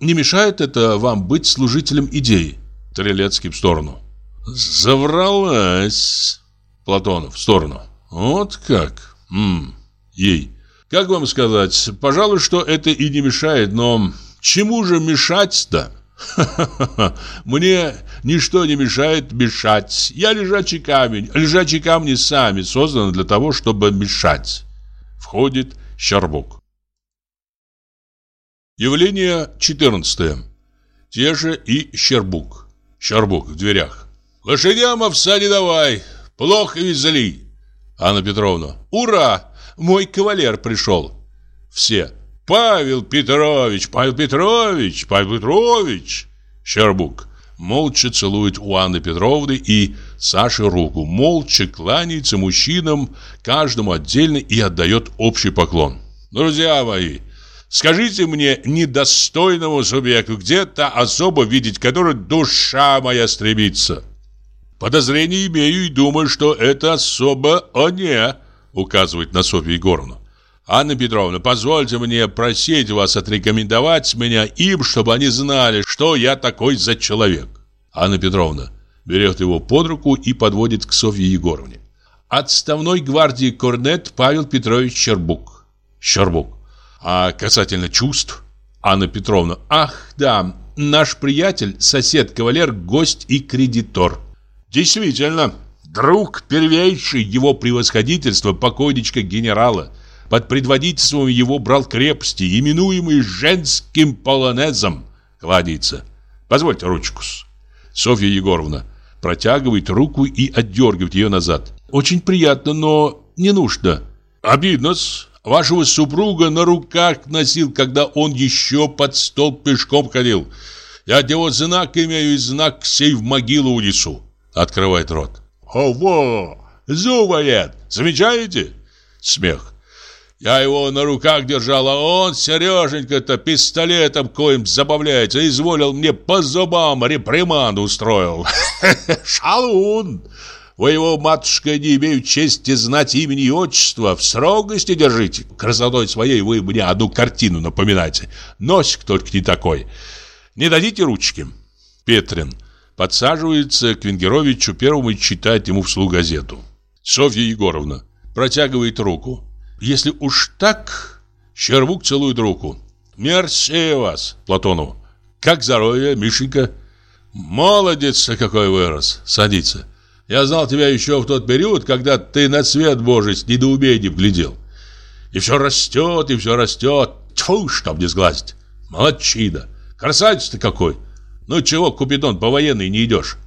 Не мешает это вам быть служителем идеи? Трелецкий в сторону. Завралась. Платонов в сторону. Вот как. М ей. Как вам сказать, пожалуй, что это и не мешает, но чему же мешать-то? *laughs* Мне ничто не мешает мешать. Я лежачий камень. Лежачие камни сами созданы для того, чтобы мешать. Входит Щербук. Явление 14. Те же и Щербук. Щербук в дверях. Лошадям овса не давай. Плохо везли. Анна Петровна. Ура! Мой кавалер пришел. Все. Павел Петрович, Павел Петрович, Павел Петрович. Щербук молча целует у Анны Петровны и Саши руку, молча кланяется мужчинам, каждому отдельно и отдает общий поклон. Друзья мои, скажите мне, недостойному субъекту, где-то особо видеть, который душа моя стремится. Подозрение имею и думаю, что это особо о не, указывает на Софью Егоровну. Анна Петровна, позвольте мне просить вас отрекомендовать меня им, чтобы они знали, что я такой за человек. Анна Петровна берет его под руку и подводит к Софье Егоровне. Отставной гвардии корнет Павел Петрович Щербук. Щербук. А касательно чувств? Анна Петровна. Ах, да, наш приятель, сосед, кавалер, гость и кредитор. Действительно, друг первейший его превосходительства, покойничка генерала – под предводительством его брал крепости, именуемые женским полонезом. Кладется. Позвольте ручку-с. Софья Егоровна протягивает руку и отдергивает ее назад. Очень приятно, но не нужно. Обидно-с. Вашего супруга на руках носил, когда он еще под стол пешком ходил. Я от него знак имею и знак сей в могилу унесу. Открывает рот. Ого! Зубает! Замечаете? Смех. Я его на руках держал, а он, Сереженька-то, пистолетом коим забавляется, изволил мне по зубам реприманду устроил. *laughs* Шалун! Вы его, матушка, не имею чести знать имени и отчества. В строгости держите. Красотой своей вы мне одну картину напоминаете. Носик только не такой. Не дадите ручки? Петрин подсаживается к Венгеровичу первому и читает ему вслух газету. Софья Егоровна протягивает руку. Если уж так, Щербук целует руку. Мерси вас, Платонову. Как здоровье, Мишенька? Молодец, какой вырос. Садится. Я знал тебя еще в тот период, когда ты на свет Божий с недоумением глядел. И все растет, и все растет. Тьфу, чтоб не сглазить. Молодчина. Красавец ты какой. Ну чего, Купидон, по военной не идешь?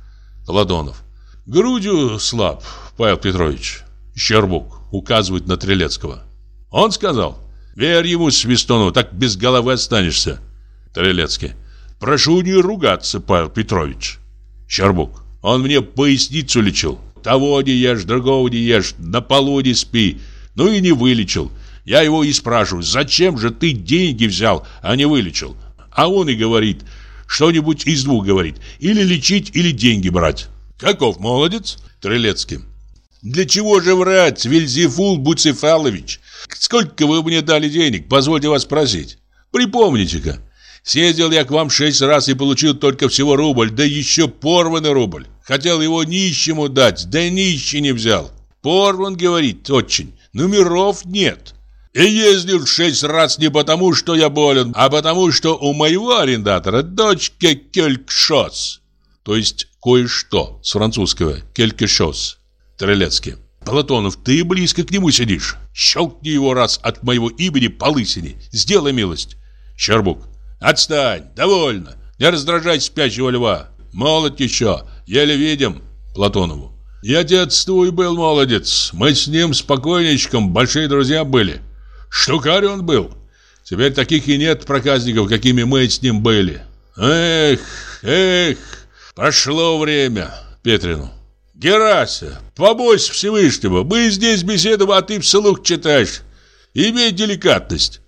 Ладонов. Грудью слаб, Павел Петрович. Щербук указывает на Трелецкого. Он сказал, верь ему, Свистуну, так без головы останешься. Трелецкий, прошу не ругаться, Павел Петрович. Щербук, он мне поясницу лечил. Того не ешь, другого не ешь, на полу не спи. Ну и не вылечил. Я его и спрашиваю, зачем же ты деньги взял, а не вылечил? А он и говорит, что-нибудь из двух говорит. Или лечить, или деньги брать. Каков молодец? Трелецкий. Для чего же врать, Вильзефул Буцефалович? Сколько вы мне дали денег, позвольте вас спросить? Припомните-ка. Съездил я к вам шесть раз и получил только всего рубль, да еще порванный рубль. Хотел его нищему дать, да нищий не взял. Порван, говорит, очень. Номеров нет. И ездил шесть раз не потому, что я болен, а потому, что у моего арендатора дочка келькшос. То есть кое-что с французского келькшос. Трелецкий. Платонов, ты близко к нему сидишь. Щелкни его раз от моего имени по лысине. Сделай милость. Щербук. Отстань, довольно. Не раздражай спящего льва. Молод еще, еле видим. Платонову. И отец твой был молодец. Мы с ним спокойничком большие друзья были. Штукарь он был. Теперь таких и нет проказников, какими мы с ним были. Эх, эх, прошло время. Петрину. Герася, побойся Всевышнего. Мы здесь беседуем, а ты вслух читаешь. Имей деликатность.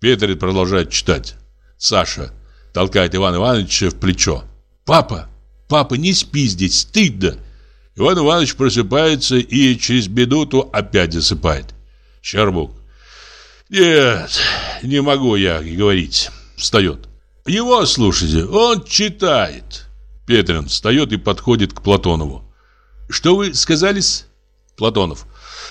Петрин продолжает читать. Саша толкает Ивана Ивановича в плечо. Папа, папа, не спи здесь, стыдно. Иван Иванович просыпается и через минуту опять засыпает. Щербук. Нет, не могу я говорить. Встает. Его слушайте, он читает. Петрин встает и подходит к Платонову. Что вы сказались? Платонов.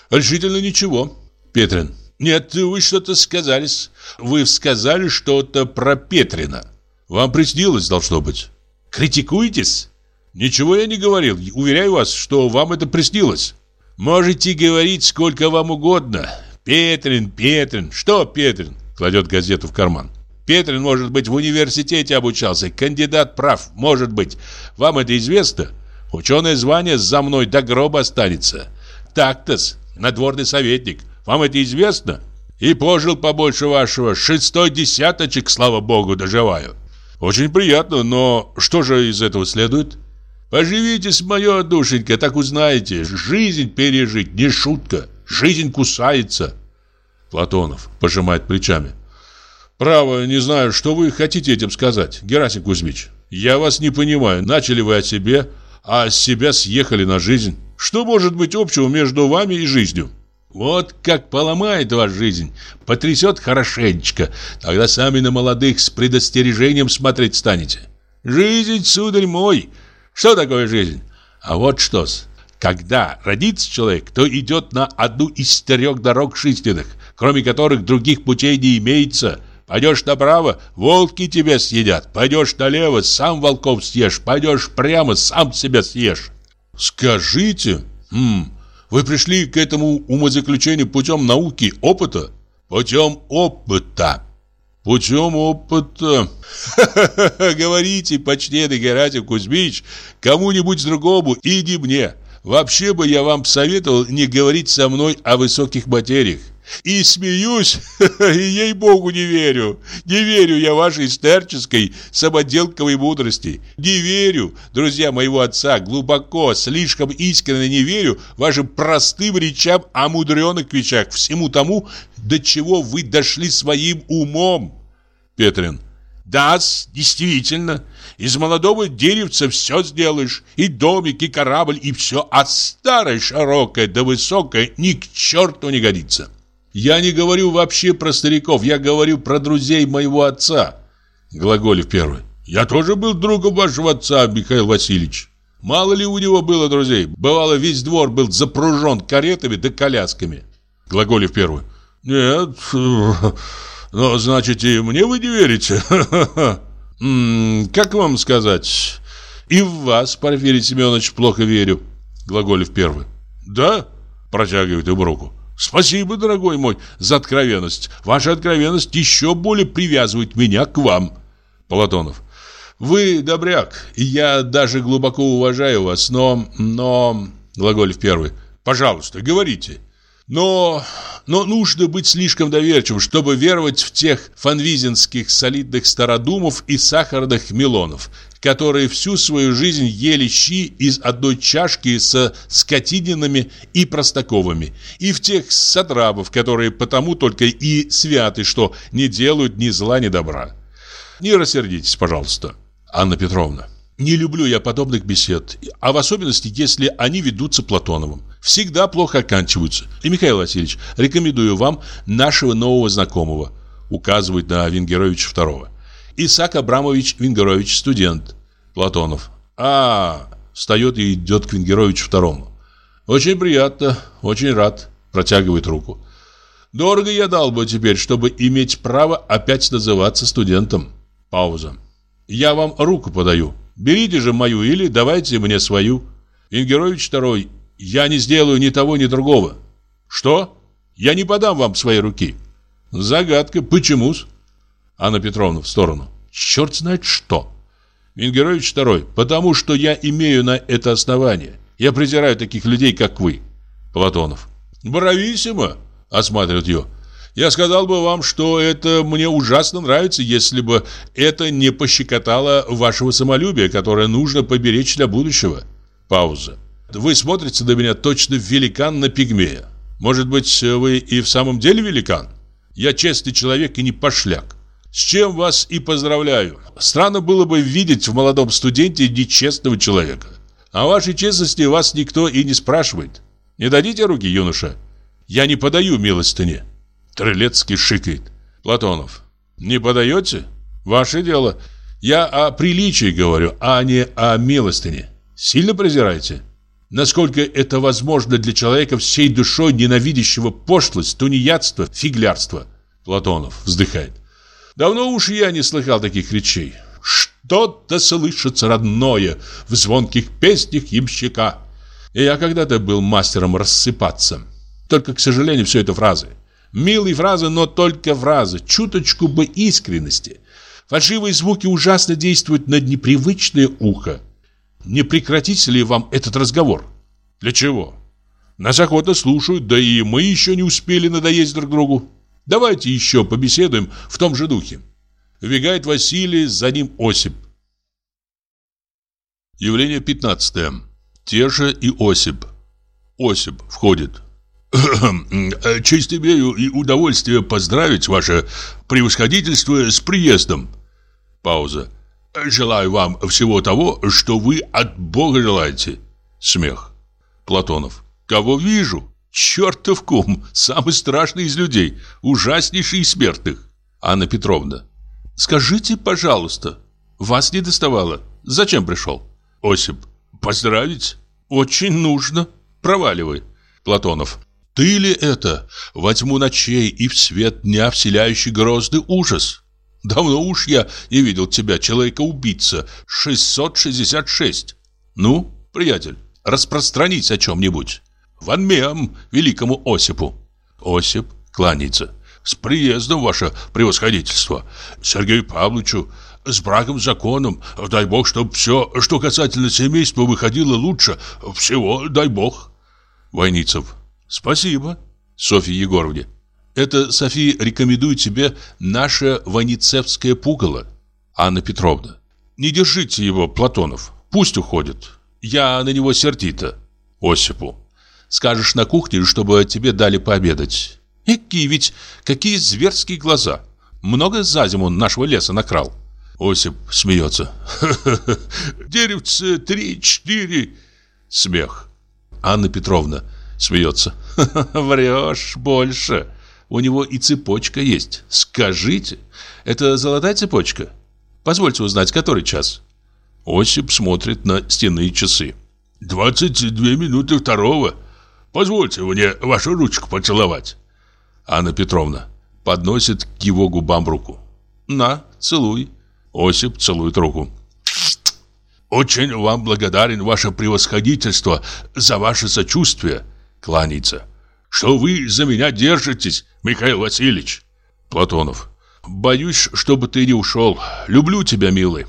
Решительно ничего. Петрин. Нет, вы что-то сказались. Вы сказали что-то про Петрина. Вам приснилось, должно быть. Критикуетесь? Ничего я не говорил. Уверяю вас, что вам это приснилось. Можете говорить сколько вам угодно. Петрин, Петрин. Что Петрин? Кладет газету в карман. Петрин, может быть, в университете обучался. Кандидат прав, может быть. Вам это известно? Ученое звание за мной до гроба останется. Так-то-с, надворный советник. Вам это известно? И пожил побольше вашего. Шестой десяточек, слава богу, доживаю. Очень приятно, но что же из этого следует? Поживите с душенька, так узнаете. Жизнь пережить не шутка. Жизнь кусается. Платонов пожимает плечами. Право, не знаю, что вы хотите этим сказать, Герасим Кузьмич. Я вас не понимаю. Начали вы о себе, а с себя съехали на жизнь. Что может быть общего между вами и жизнью? Вот как поломает вас жизнь, потрясет хорошенечко, тогда сами на молодых с предостережением смотреть станете. Жизнь, сударь мой, что такое жизнь? А вот что-с. Когда родится человек, то идет на одну из трех дорог жизненных, кроме которых других путей не имеется. Пойдешь направо, волки тебя съедят. Пойдешь налево, сам волков съешь. Пойдешь прямо, сам себя съешь. Скажите, хм, вы пришли к этому умозаключению путем науки, опыта? Путем опыта. Путем опыта. *laughs* Говорите, почтенный Гератий Кузьмич, кому-нибудь другому и не мне. Вообще бы я вам советовал не говорить со мной о высоких материях. И смеюсь, *laughs* и ей-богу не верю. Не верю я вашей старческой самоделковой мудрости. Не верю, друзья моего отца, глубоко, слишком искренне не верю вашим простым речам о мудреных вещах, всему тому, до чего вы дошли своим умом. Петрин. Да, действительно, из молодого деревца все сделаешь, и домик, и корабль, и все, а старое, широкое да высокое ни к черту не годится. Я не говорю вообще про стариков, я говорю про друзей моего отца. Глаголев первый. Я тоже был другом вашего отца, Михаил Васильевич. Мало ли у него было друзей. Бывало, весь двор был запружен каретами да колясками. Глаголев первый. Нет, ну, значит, и мне вы не верите? *laughs* Как вам сказать? И в вас, Порфирий Семенович, плохо верю. Глаголев первый. Да? Протягивает ему руку. Спасибо, дорогой мой, за откровенность. Ваша откровенность еще более привязывает меня к вам. Платонов. Вы добряк, и я даже глубоко уважаю вас, но... но... Глаголев первый. Пожалуйста, говорите. Но... но нужно быть слишком доверчивым, чтобы веровать в тех фанвизинских солидных стародумов и сахарных мелонов, которые всю свою жизнь ели щи из одной чашки со скотининами и простаковыми, и в тех сатрабов, которые потому только и святы, что не делают ни зла, ни добра. Не рассердитесь, пожалуйста, Анна Петровна. Не люблю я подобных бесед, а в особенности, если они ведутся Платоновым. Всегда плохо оканчиваются. И, Михаил Васильевич, рекомендую вам нашего нового знакомого, указывает на Венгеровича второго. Исаак Абрамович Венгерович, студент. Платонов. А, встает и идет к Венгеровичу второму. Очень приятно, очень рад. Протягивает руку. Дорого я дал бы теперь, чтобы иметь право опять называться студентом. Пауза. Я вам руку подаю. Берите же мою или давайте мне свою. Венгерович второй, я не сделаю ни того, ни другого. Что? Я не подам вам своей руки. Загадка, почему-с? Анна Петровна в сторону. Черт знает что. Венгерович второй, потому что я имею на это основание. Я презираю таких людей, как вы. Платонов. Брависсимо, осматривает ее. Я сказал бы вам, что это мне ужасно нравится, если бы это не пощекотало вашего самолюбия, которое нужно поберечь для будущего. Пауза. Вы смотрите на меня точно великан на пигмея. Может быть, вы и в самом деле великан? Я честный человек и не пошляк. С чем вас и поздравляю. Странно было бы видеть в молодом студенте нечестного человека. О вашей честности вас никто и не спрашивает. Не дадите руки, юноша? Я не подаю милостыни. Трелецкий шикает. Платонов. Не подаете? Ваше дело. Я о приличии говорю, а не о милостыне. Сильно презираете? Насколько это возможно для человека всей душой ненавидящего пошлость, тунеядство, фиглярство? Платонов вздыхает. Давно уж я не слыхал таких речей. Что-то слышится родное в звонких песнях ямщика. И я когда-то был мастером рассыпаться. Только, к сожалению, все это фразы. Милые фразы, но только фразы. Чуточку бы искренности. Фальшивые звуки ужасно действуют на непривычное ухо. Не прекратите ли вам этот разговор? Для чего? Нас охотно слушают, да и мы еще не успели надоесть друг другу. Давайте еще побеседуем в том же духе. Вбегает Василий, за ним Осип. Явление 15. Те же и Осип. Осип входит. *clears throat* Честь имею и удовольствие поздравить ваше превосходительство с приездом. Пауза. Желаю вам всего того, что вы от Бога желаете. Смех. Платонов. Кого вижу? Чертов кум, самый страшный из людей, ужаснейший из смертных. Анна Петровна. Скажите, пожалуйста, вас не доставало? Зачем пришел? Осип. Поздравить? Очень нужно. Проваливай. Платонов. Ты ли это? Во тьму ночей и в свет дня вселяющий грозный ужас. Давно уж я не видел тебя, человека-убийца. 666. Ну, приятель, распространись о чем-нибудь. Ванмеам великому Осипу. Осип кланяется. С приездом, ваше превосходительство. Сергею Павловичу, с браком, законом. Дай бог, чтобы все, что касательно семейства, выходило лучше. Всего дай бог. Войницев. Спасибо. Софья Егоровне. Это София рекомендует тебе наше войницевское пугало. Анна Петровна. Не держите его, Платонов. Пусть уходит. Я на него сердита. Осипу. Скажешь на кухне, чтобы тебе дали пообедать. Какие ведь, какие зверские глаза. Много за зиму нашего леса накрал. Осип смеется. *laughs* Деревце три-четыре. Смех. Анна Петровна смеется. *laughs* Врешь больше. У него и цепочка есть. Скажите, это золотая цепочка? Позвольте узнать, который час? Осип смотрит на стенные часы. «Двадцать две минуты второго. Позвольте мне вашу ручку поцеловать. Анна Петровна подносит к его губам руку. На, целуй. Осип целует руку. Очень вам благодарен, ваше превосходительство, за ваше сочувствие. Кланяется. Что вы за меня держитесь, Михаил Васильевич? Платонов. Боюсь, чтобы ты не ушел. Люблю тебя, милый.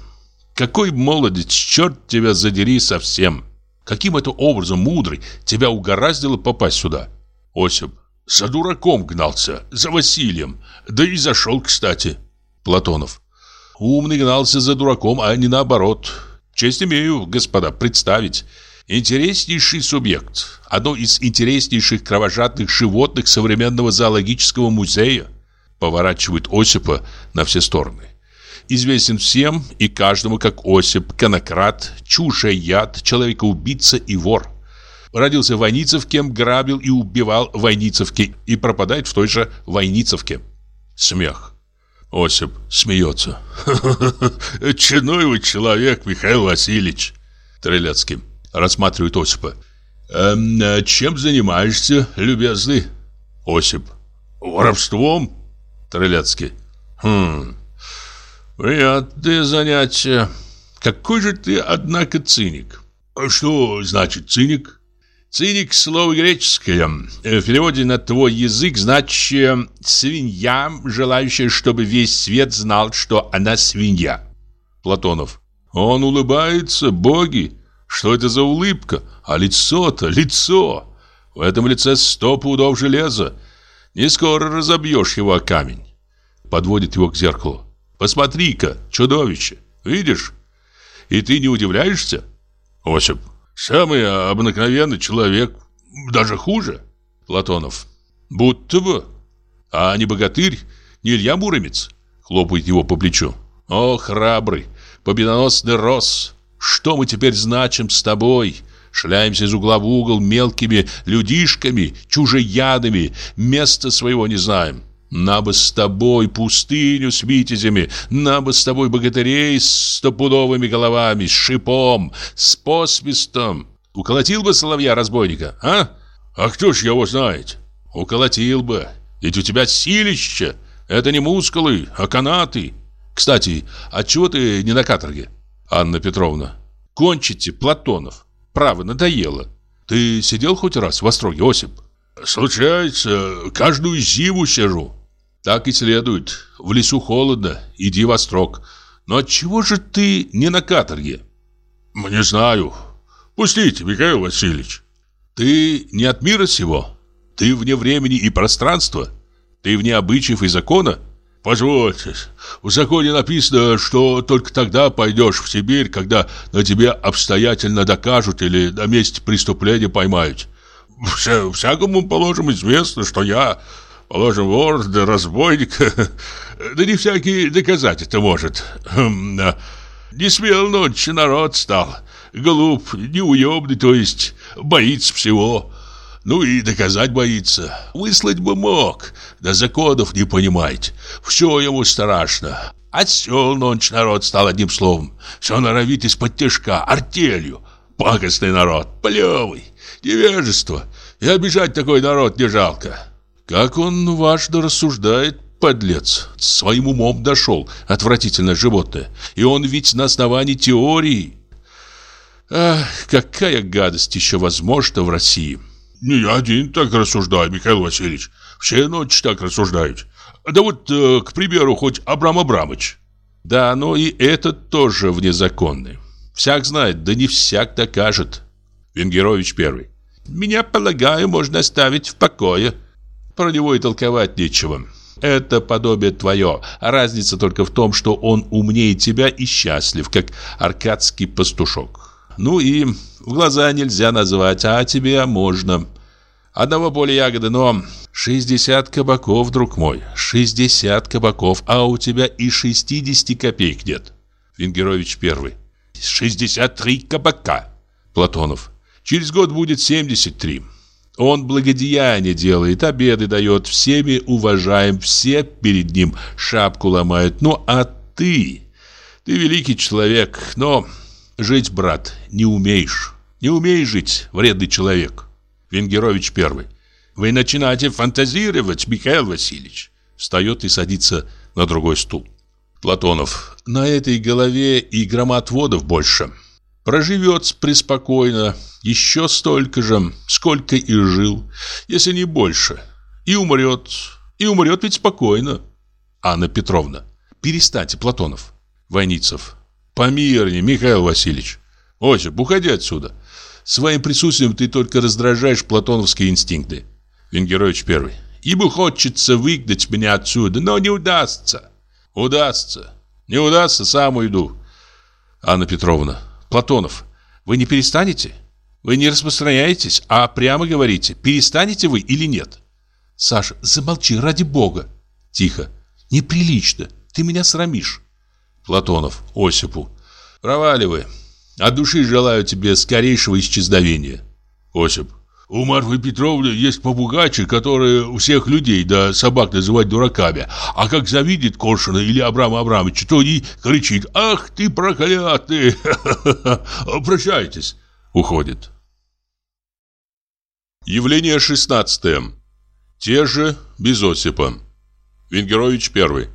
Какой молодец, черт тебя задери совсем. Каким это образом, мудрый, тебя угораздило попасть сюда? Осип. За дураком гнался, за Василием. Да и зашел, кстати. Платонов. Умный гнался за дураком, а не наоборот. Честь имею, господа, представить. Интереснейший субъект. Одно из интереснейших кровожадных животных современного зоологического музея. Поворачивает Осипа на все стороны известен всем и каждому как Осип, конократ, чушеяд, человекоубийца и вор. Родился в Войницевке, грабил и убивал в Войницевке и пропадает в той же Войницевке. Смех. Осип смеется. *laughs* Чиной вы человек, Михаил Васильевич. Трелецкий рассматривает Осипа. «Эм, чем занимаешься, любезный? Осип. Воровством? Трыляцкий. Хм, приятное занятие. Какой же ты, однако, циник. Что значит циник? Циник – слово греческое. В переводе на твой язык значит «свинья, желающая, чтобы весь свет знал, что она свинья». Платонов. Он улыбается, боги. Что это за улыбка? А лицо-то, лицо. В этом лице сто пудов железа. Не скоро разобьешь его о камень. Подводит его к зеркалу. Посмотри-ка, чудовище. Видишь? И ты не удивляешься? Осип. Самый обыкновенный человек. Даже хуже. Платонов. Будто бы. А не богатырь, не Илья Муромец. Хлопает его по плечу. О, храбрый, победоносный Рос. Что мы теперь значим с тобой? Шляемся из угла в угол мелкими людишками, чужеядами, места своего не знаем. На бы с тобой пустыню с витязями, на бы с тобой богатырей с стопудовыми головами, с шипом, с посвистом. Уколотил бы соловья-разбойника, а? А кто ж его знает? Уколотил бы, ведь у тебя силище. Это не мускулы, а канаты. Кстати, а чего ты не на каторге? Анна Петровна. Кончите, Платонов. Право, надоело. Ты сидел хоть раз в Остроге, Осип? Случается, каждую зиму сижу. Так и следует. В лесу холодно, иди в Острог. Но отчего же ты не на каторге? Не знаю. Пустите, Михаил Васильевич. Ты не от мира сего? Ты вне времени и пространства? Ты вне обычаев и закона? Позвольте, в законе написано, что только тогда пойдешь в Сибирь, когда на тебе обстоятельно докажут или на месте преступления поймают. Вся, всякому, положим, известно, что я, положим, вор, да разбойник, *laughs* да не всякий доказать это может. Хм, не смел ночью народ стал, глуп, неуемный, то есть боится всего. Ну и доказать боится. Выслать бы мог, да законов не понимать. Все ему страшно. Отсел ночь народ стал одним словом. Все норовит из-под тяжка, артелью. Пакостный народ, плевый, невежество. И обижать такой народ не жалко. Как он важно рассуждает, подлец. Своим умом дошел, отвратительное животное. И он ведь на основании теории. Ах, какая гадость еще возможна в России. Не я один так рассуждаю, Михаил Васильевич. Все ночи так рассуждают. Да вот, э, к примеру, хоть Абрам Абрамович. Да, но и этот тоже внезаконный. Всяк знает, да не всяк докажет. Венгерович первый. Меня, полагаю, можно оставить в покое. Про него и толковать нечего. Это подобие твое. Разница только в том, что он умнее тебя и счастлив, как аркадский пастушок. Ну и в глаза нельзя назвать, а тебе можно. Одного поля ягоды, но 60 кабаков, друг мой, 60 кабаков, а у тебя и 60 копеек нет. Венгерович первый. 63 кабака. Платонов. Через год будет 73. Он благодеяние делает, обеды дает, всеми уважаем, все перед ним шапку ломают. Ну а ты, ты великий человек, но жить, брат, не умеешь. Не умеешь жить, вредный человек. Венгерович первый. Вы начинаете фантазировать, Михаил Васильевич. Встает и садится на другой стул. Платонов. На этой голове и громоотводов больше. Проживет преспокойно еще столько же, сколько и жил, если не больше. И умрет. И умрет ведь спокойно. Анна Петровна. Перестаньте, Платонов. Войницев. Помирнее, Михаил Васильевич. Осип, уходи отсюда. Своим присутствием ты только раздражаешь платоновские инстинкты. Венгерович первый. Ибо хочется выгнать меня отсюда, но не удастся. Удастся. Не удастся, сам уйду. Анна Петровна. Платонов, вы не перестанете? Вы не распространяетесь, а прямо говорите, перестанете вы или нет? Саша, замолчи, ради бога. Тихо. Неприлично. Ты меня срамишь. Платонов Осипу. Проваливай. От души желаю тебе скорейшего исчезновения. Осип. У Марфы Петровны есть попугайчик, который у всех людей да собак называть дураками. А как завидит Коршуна или Абрама Абрамовича, то и кричит «Ах ты проклятый!» *laughs* «Прощайтесь!» Уходит. Явление шестнадцатое. Те же без Осипа. Венгерович первый.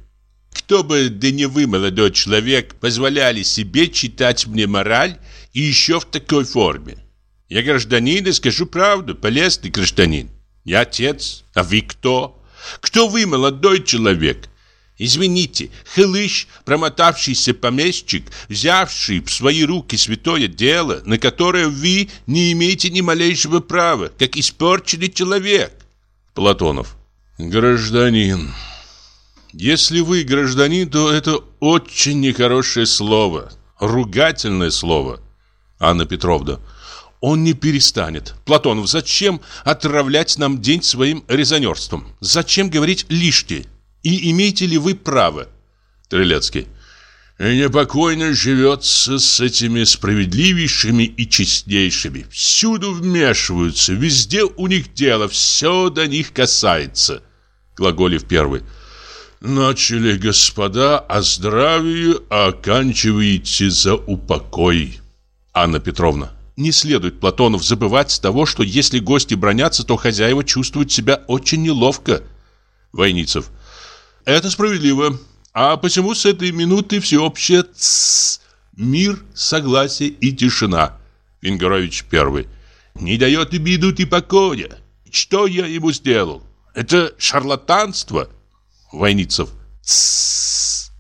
Кто бы, да не вы, молодой человек, позволяли себе читать мне мораль и еще в такой форме? Я гражданин и скажу правду, полезный гражданин. Я отец, а вы кто? Кто вы, молодой человек? Извините, хлыщ, промотавшийся помещик, взявший в свои руки святое дело, на которое вы не имеете ни малейшего права, как испорченный человек. Платонов. Гражданин. Если вы гражданин, то это очень нехорошее слово, ругательное слово. Анна Петровна. Он не перестанет. Платонов, зачем отравлять нам день своим резонерством? Зачем говорить лишнее? И имеете ли вы право? Трелецкий. Непокойно живется с этими справедливейшими и честнейшими. Всюду вмешиваются, везде у них дело, все до них касается. Глаголев первый. Начали, господа, о здравии, а оканчиваете за упокой. Анна Петровна. Не следует, Платонов, забывать с того, что если гости бронятся, то хозяева чувствуют себя очень неловко. Войницев. Это справедливо. А почему с этой минуты всеобщее «тссс», мир, согласие и тишина? Венгерович первый. Не дает и минут и покоя. Что я ему сделал? Это шарлатанство. Войницев. Тссс.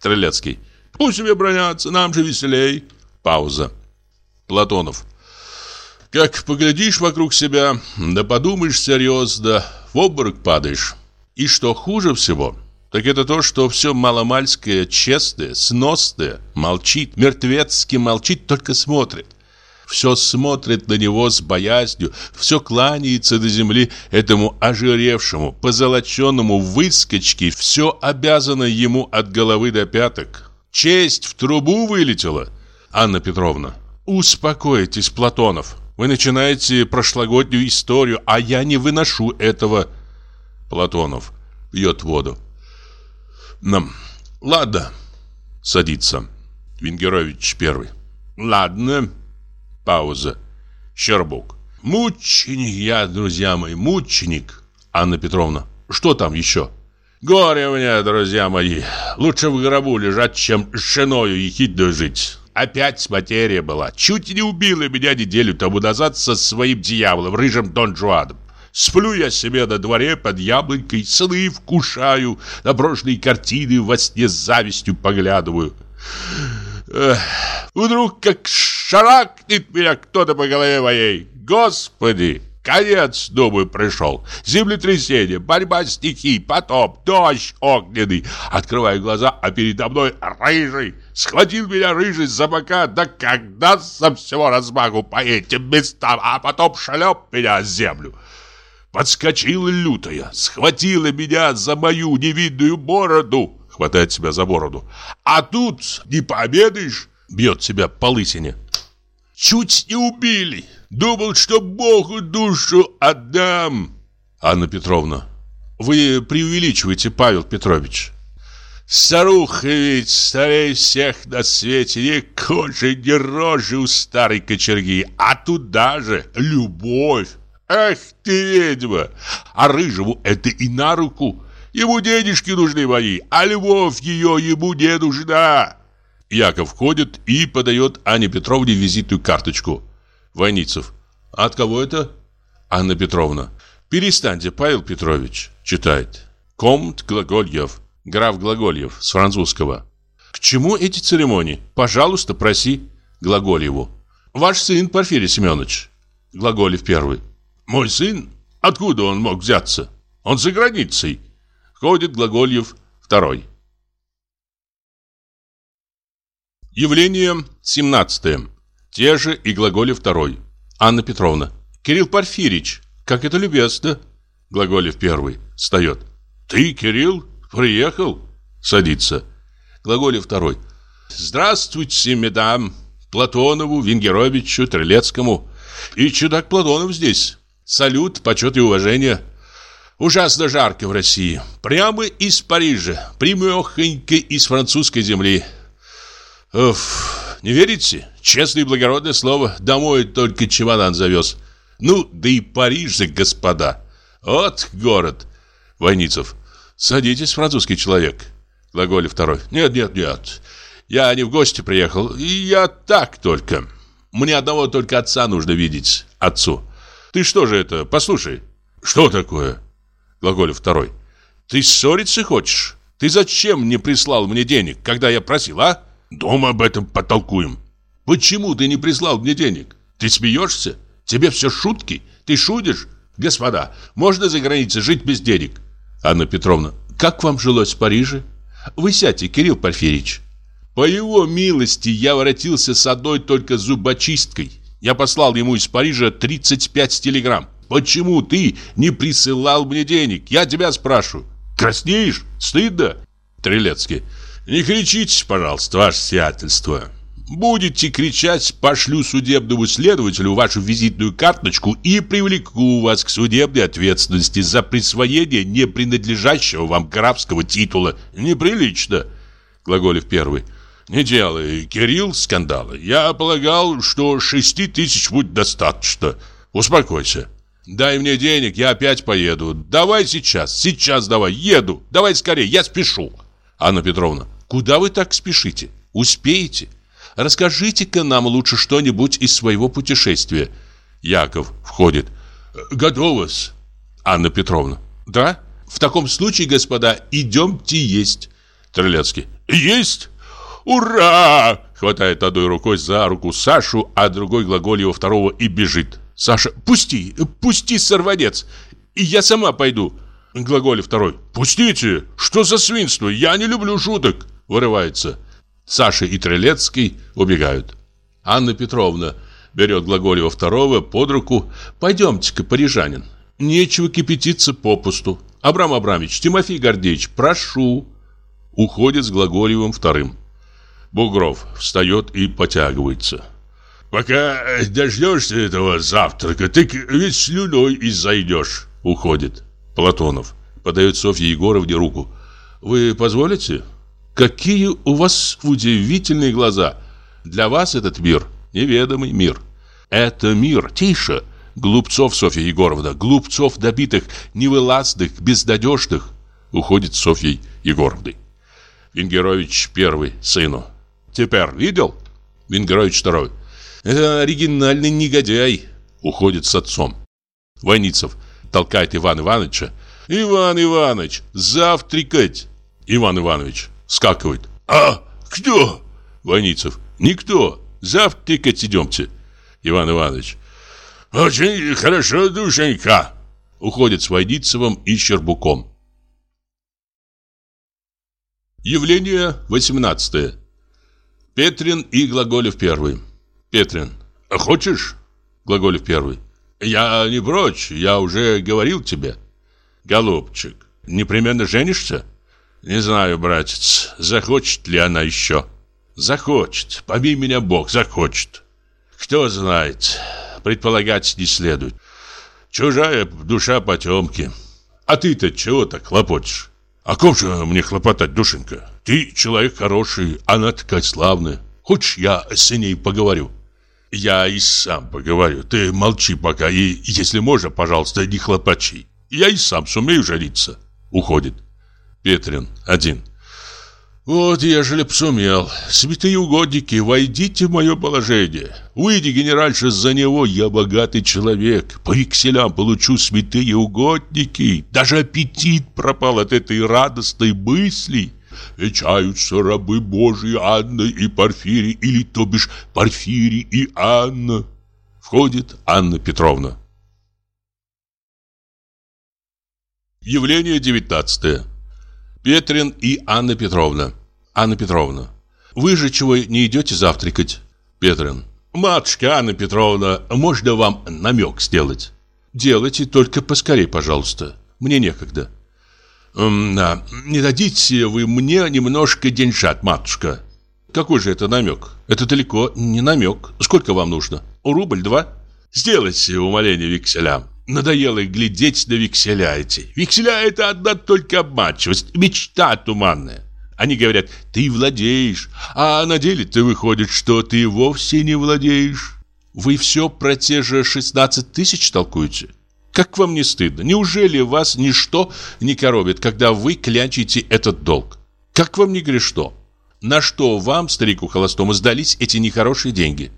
Трелецкий. Пусть себе бронятся, нам же веселей. Пауза. Платонов. Как поглядишь вокруг себя, да подумаешь серьезно, в обморок падаешь. И что хуже всего, так это то, что все маломальское, честное, сносное молчит, мертвецки молчит, только смотрит все смотрит на него с боязнью, все кланяется до земли этому ожиревшему, позолоченному выскочке, все обязано ему от головы до пяток. Честь в трубу вылетела. Анна Петровна, успокойтесь, Платонов. Вы начинаете прошлогоднюю историю, а я не выношу этого. Платонов пьет воду. Нам. Ладно. Садится. Венгерович первый. Ладно. Пауза. Щербук. Мученик я, друзья мои, мученик. Анна Петровна. Что там еще? Горе мне, друзья мои. Лучше в гробу лежать, чем с женою ехидную жить. Опять материя была. Чуть не убила меня неделю тому назад со своим дьяволом, рыжим Дон Жуаном. Сплю я себе на дворе под яблонькой, сны вкушаю, на прошлые картины во сне с завистью поглядываю. Эх, вдруг как шарахнет меня кто-то по голове моей. Господи, конец, думаю, пришел. Землетрясение, борьба стихий, потоп, дождь огненный. Открываю глаза, а передо мной рыжий. Схватил меня рыжий за бока, да когда со всего размаху по этим местам, а потом шлеп меня о землю. Подскочила лютая, схватила меня за мою невидную бороду, хватает себя за бороду. А тут не пообедаешь, бьет себя по лысине. Чуть не убили. Думал, что Богу душу отдам. Анна Петровна, вы преувеличиваете, Павел Петрович. Старуха ведь старей всех на свете, ни кожи, ни рожи у старой кочерги, а туда же любовь. Эх ты, ведьма! А рыжему это и на руку. Ему денежки нужны мои, а любовь ее ему не нужна. Яков входит и подает Анне Петровне визитную карточку. Войницев. От кого это? Анна Петровна. Перестаньте, Павел Петрович. Читает. Комт Глагольев. Граф Глагольев. С французского. К чему эти церемонии? Пожалуйста, проси. Глагольеву. Ваш сын Порфирий Семенович. Глаголев первый. Мой сын? Откуда он мог взяться? Он за границей. Ходит Глагольев второй. Явление 17. Те же и Глаголев второй. Анна Петровна. Кирилл Порфирич, как это любезно. Глаголев первый. Встает. Ты, Кирилл, приехал? Садится. Глаголев второй. Здравствуйте, медам. Платонову, Венгеровичу, Трелецкому. И чудак Платонов здесь. Салют, почет и уважение. Ужасно жарко в России. Прямо из Парижа. Прямехонько из французской земли. Уф, не верите? Честное и благородное слово, домой только чемодан завез. Ну, да и Париж же, господа. Вот город. Войницев. Садитесь, французский человек. Глаголев второй. Нет, нет, нет. Я не в гости приехал, я так только. Мне одного только отца нужно видеть. Отцу. Ты что же это, послушай. Что такое? Глаголев второй. Ты ссориться хочешь? Ты зачем не прислал мне денег, когда я просил, а? Дома об этом потолкуем. Почему ты не прислал мне денег? Ты смеешься? Тебе все шутки? Ты шутишь? Господа, можно за границей жить без денег? Анна Петровна, как вам жилось в Париже? Вы сядьте, Кирилл Порфирьевич. По его милости я воротился с одной только зубочисткой. Я послал ему из Парижа 35 телеграмм. Почему ты не присылал мне денег? Я тебя спрашиваю. Краснеешь? Стыдно? Трелецкий. Не кричите, пожалуйста, ваше сиятельство. Будете кричать, пошлю судебному следователю вашу визитную карточку и привлеку вас к судебной ответственности за присвоение не принадлежащего вам графского титула. Неприлично. Глаголев первый. Не делай, Кирилл, скандалы. Я полагал, что шести тысяч будет достаточно. Успокойся. Дай мне денег, я опять поеду. Давай сейчас, сейчас давай, еду. Давай скорее, я спешу. Анна Петровна, куда вы так спешите? Успеете? Расскажите-ка нам лучше что-нибудь из своего путешествия. Яков входит. Готово-с. Анна Петровна. Да? В таком случае, господа, идемте есть. Тролецкий. Есть? Ура! Хватает одной рукой за руку Сашу, а другой глаголева второго и бежит. Саша, пусти, пусти, сорванец. И я сама пойду. Глаголев второй. Пустите, что за свинство? Я не люблю шуток. Вырывается. Саша и Трелецкий убегают. Анна Петровна берет Глаголева второго под руку. Пойдемте-ка, парижанин. Нечего кипятиться попусту. Абрам Абрамович, Тимофей Гордеевич, прошу. Уходит с Глаголевым вторым. Бугров встает и потягивается. Пока дождешься этого завтрака, ты ведь слюной и зайдешь. Уходит. Платонов подает Софье Егоровне руку. Вы позволите? Какие у вас удивительные глаза. Для вас этот мир неведомый мир. Это мир, тише, глупцов, Софья Егоровна, глупцов добитых, невылазных, безнадежных. Уходит Софьей Егоровной. Венгерович первый, сыну. Теперь видел? Венгерович второй. Это оригинальный негодяй. Уходит с отцом. Войницев толкает Иван Ивановича. Иван Иванович, завтракать. Иван Иванович скакивает. А, кто? Войницев. Никто. Завтракать идемте. Иван Иванович. Очень хорошо, душенька. Уходит с Войницевым и Щербуком. Явление 18. Петрин и Глаголев первый. Петрин. «А хочешь? Глаголев первый. Я не прочь, я уже говорил тебе. Голубчик, непременно женишься? Не знаю, братец, захочет ли она еще. Захочет, побей меня Бог, захочет. Кто знает, предполагать не следует. Чужая душа потемки. А ты-то чего так хлопочешь? О ком же мне хлопотать, душенька? Ты человек хороший, она такая славная. Хочешь, я с ней поговорю? Я и сам поговорю. Ты молчи пока и, если можно, пожалуйста, не хлопачи. Я и сам сумею жариться. Уходит. Петрин один. Вот, ежели б сумел. Святые угодники, войдите в мое положение. Выйди, генеральша, за него, я богатый человек. По векселям получу святые угодники. Даже аппетит пропал от этой радостной мысли вечаются рабы Божьи Анна и Порфирий, или то бишь Порфирий и Анна. Входит Анна Петровна. Явление 19. Петрин и Анна Петровна. Анна Петровна. Вы же чего не идете завтракать? Петрин. Матушка Анна Петровна, можно вам намек сделать? Делайте, только поскорей, пожалуйста. Мне некогда. Да, не дадите вы мне немножко деньжат, матушка? Какой же это намек? Это далеко не намек. Сколько вам нужно? Рубль, два? Сделайте умоление векселям. Надоело глядеть на векселя эти. Векселя это одна только обманчивость, мечта туманная. Они говорят, ты владеешь, а на деле-то выходит, что ты вовсе не владеешь. Вы все про те же 16 тысяч толкуете? Как вам не стыдно? Неужели вас ничто не коробит, когда вы клянчите этот долг? Как вам не грешно? На что вам, старику холостому, сдались эти нехорошие деньги?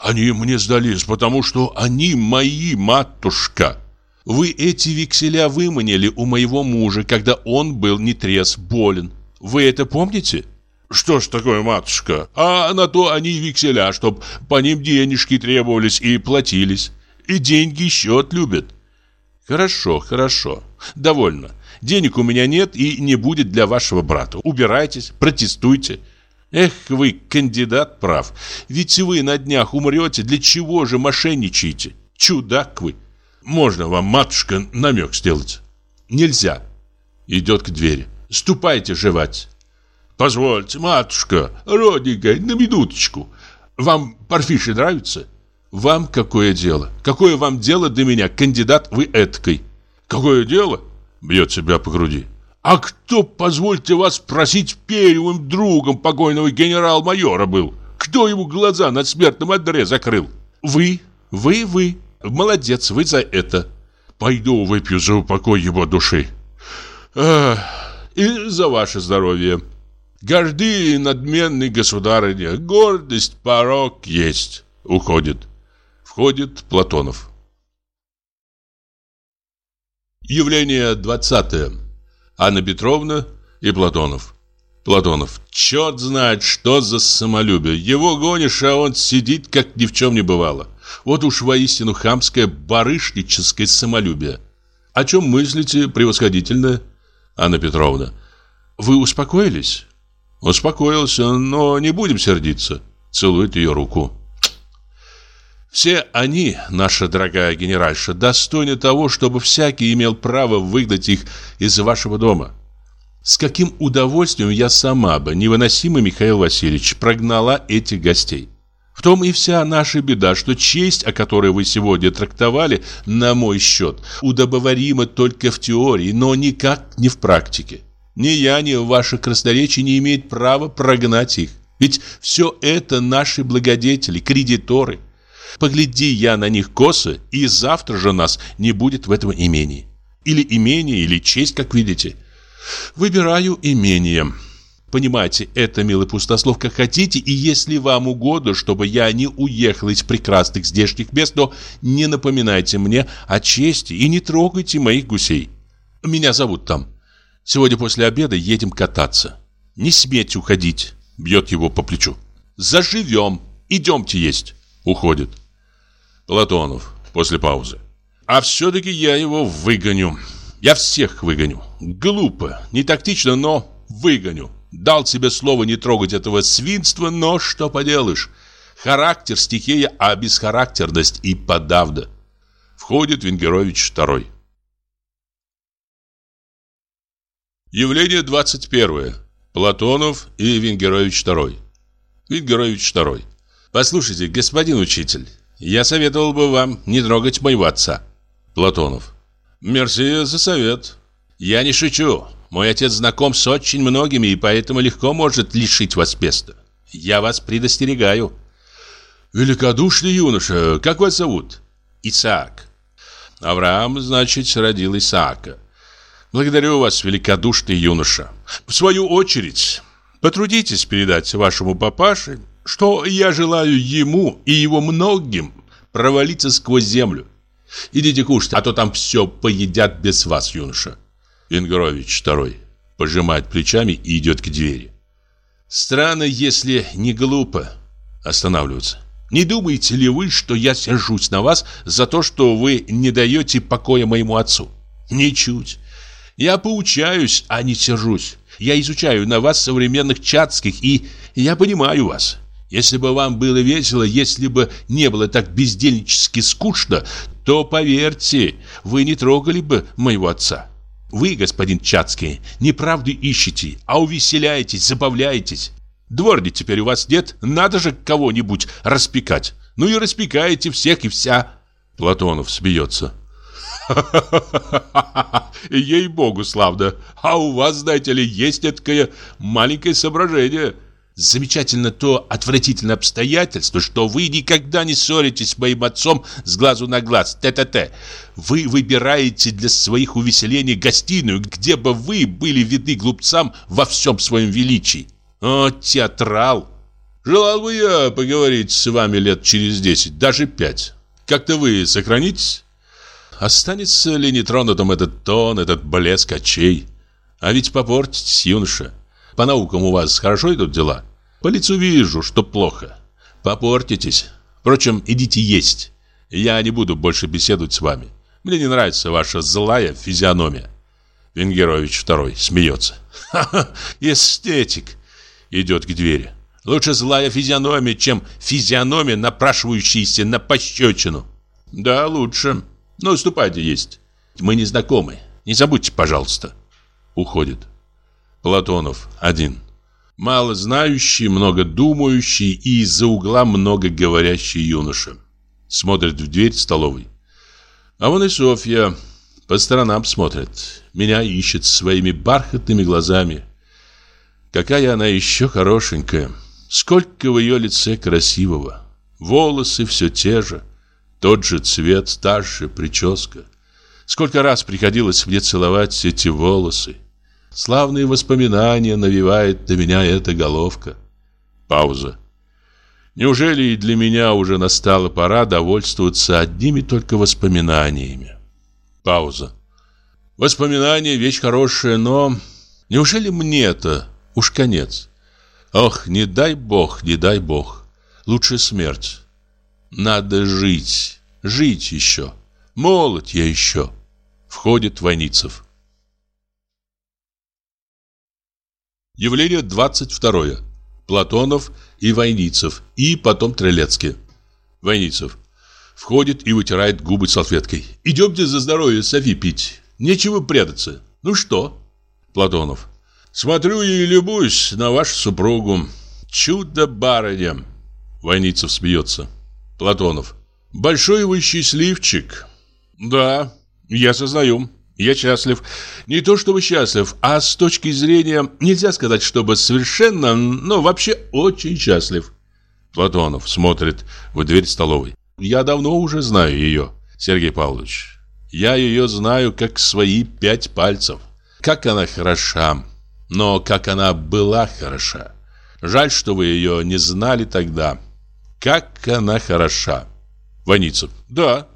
Они мне сдались, потому что они мои, матушка. Вы эти векселя выманили у моего мужа, когда он был нетрезв, болен. Вы это помните? Что ж такое, матушка? А на то они векселя, чтоб по ним денежки требовались и платились. И деньги счет любят. Хорошо, хорошо. Довольно. Денег у меня нет и не будет для вашего брата. Убирайтесь, протестуйте. Эх, вы, кандидат прав. Ведь вы на днях умрете. Для чего же мошенничаете? Чудак вы. Можно вам, матушка, намек сделать? Нельзя. Идет к двери. Ступайте жевать. Позвольте, матушка, родненькая, на минуточку. Вам парфиши нравятся? Вам какое дело? Какое вам дело до меня, кандидат вы эткой? Какое дело? Бьет себя по груди. А кто, позвольте вас спросить, первым другом покойного генерал-майора был? Кто ему глаза на смертном одре закрыл? Вы, вы, вы. Молодец, вы за это. Пойду выпью за упокой его души. Ах, и за ваше здоровье. Горды надменный государыня, гордость порог есть. Уходит. Входит Платонов. Явление 20. Анна Петровна и Платонов. Платонов. Черт знает, что за самолюбие. Его гонишь, а он сидит, как ни в чем не бывало. Вот уж воистину хамское барышническое самолюбие. О чем мыслите, превосходительно? Анна Петровна. Вы успокоились? Успокоился, но не будем сердиться. Целует ее руку. Все они, наша дорогая генеральша, достойны того, чтобы всякий имел право выгнать их из вашего дома. С каким удовольствием я сама бы, невыносимый Михаил Васильевич, прогнала этих гостей. В том и вся наша беда, что честь, о которой вы сегодня трактовали, на мой счет, удобоварима только в теории, но никак не в практике. Ни я, ни ваше красноречие не имеет права прогнать их. Ведь все это наши благодетели, кредиторы – Погляди я на них косо, и завтра же нас не будет в этом имении. Или имение, или честь, как видите. Выбираю имение. Понимаете, это, милый пустослов, как хотите, и если вам угодно, чтобы я не уехал из прекрасных здешних мест, то не напоминайте мне о чести и не трогайте моих гусей. Меня зовут там. Сегодня после обеда едем кататься. Не сметь уходить, бьет его по плечу. Заживем, идемте есть. Уходит. Платонов после паузы. А все-таки я его выгоню. Я всех выгоню. Глупо, не тактично, но выгоню. Дал себе слово не трогать этого свинства, но что поделаешь. Характер стихия, а бесхарактерность и подавда. Входит Венгерович второй. Явление 21. Платонов и Венгерович второй. Венгерович второй. Послушайте, господин учитель, я советовал бы вам не трогать моего отца. Платонов. Мерси за совет. Я не шучу. Мой отец знаком с очень многими и поэтому легко может лишить вас места. Я вас предостерегаю. Великодушный юноша, как вас зовут? Исаак. Авраам, значит, родил Исаака. Благодарю вас, великодушный юноша. В свою очередь, потрудитесь передать вашему папаше что я желаю ему и его многим провалиться сквозь землю. Идите кушать, а то там все поедят без вас, юноша. Венгрович второй пожимает плечами и идет к двери. Странно, если не глупо останавливаться. Не думаете ли вы, что я сержусь на вас за то, что вы не даете покоя моему отцу? Ничуть. Я поучаюсь, а не сержусь. Я изучаю на вас современных чатских, и я понимаю вас. Если бы вам было весело, если бы не было так бездельнически скучно, то, поверьте, вы не трогали бы моего отца. Вы, господин Чацкий, не правду ищете, а увеселяетесь, забавляетесь. Дворни теперь у вас нет, надо же кого-нибудь распекать. Ну и распекаете всех и вся. Платонов смеется. *laughs* Ей-богу, славно. А у вас, знаете ли, есть такое маленькое соображение. Замечательно то отвратительное обстоятельство, что вы никогда не ссоритесь с моим отцом с глазу на глаз, т-т-т. Вы выбираете для своих увеселений гостиную, где бы вы были видны глупцам во всем своем величии. О, театрал! Желал бы я поговорить с вами лет через десять, даже пять. Как-то вы сохранитесь? Останется ли нетронутым этот тон, этот блеск очей? А ведь попортитесь, юноша. По наукам у вас хорошо идут дела? По лицу вижу, что плохо. Попортитесь. Впрочем, идите есть. Я не буду больше беседовать с вами. Мне не нравится ваша злая физиономия. Венгерович второй смеется. Ха-ха, эстетик. Идет к двери. Лучше злая физиономия, чем физиономия, напрашивающаяся на пощечину. Да, лучше. Ну, ступайте есть. Мы не знакомы. Не забудьте, пожалуйста. Уходит. Платонов один. Мало знающий, много думающий и из-за угла много говорящий юноша. Смотрит в дверь столовой. А вон и Софья по сторонам смотрит. Меня ищет своими бархатными глазами. Какая она еще хорошенькая. Сколько в ее лице красивого. Волосы все те же. Тот же цвет, та же прическа. Сколько раз приходилось мне целовать эти волосы. Славные воспоминания навевает на меня эта головка. Пауза. Неужели и для меня уже настала пора довольствоваться одними только воспоминаниями? Пауза. Воспоминания вещь хорошая, но неужели мне это уж конец? Ох, не дай бог, не дай бог. Лучше смерть. Надо жить, жить еще. Молод я еще. Входит Войницев. Явление 22. Платонов и Войницев, и потом Трелецкий. Войницев. Входит и вытирает губы салфеткой. «Идемте за здоровье Софи пить. Нечего прятаться. Ну что?» Платонов. «Смотрю и любуюсь на вашу супругу. Чудо-барыня!» Войницев смеется. Платонов. «Большой вы счастливчик». «Да, я сознаю. Я счастлив. Не то чтобы счастлив, а с точки зрения, нельзя сказать, чтобы совершенно, но вообще очень счастлив. Платонов смотрит в дверь столовой. Я давно уже знаю ее, Сергей Павлович. Я ее знаю как свои пять пальцев. Как она хороша, но как она была хороша. Жаль, что вы ее не знали тогда. Как она хороша. Ваницев. Да.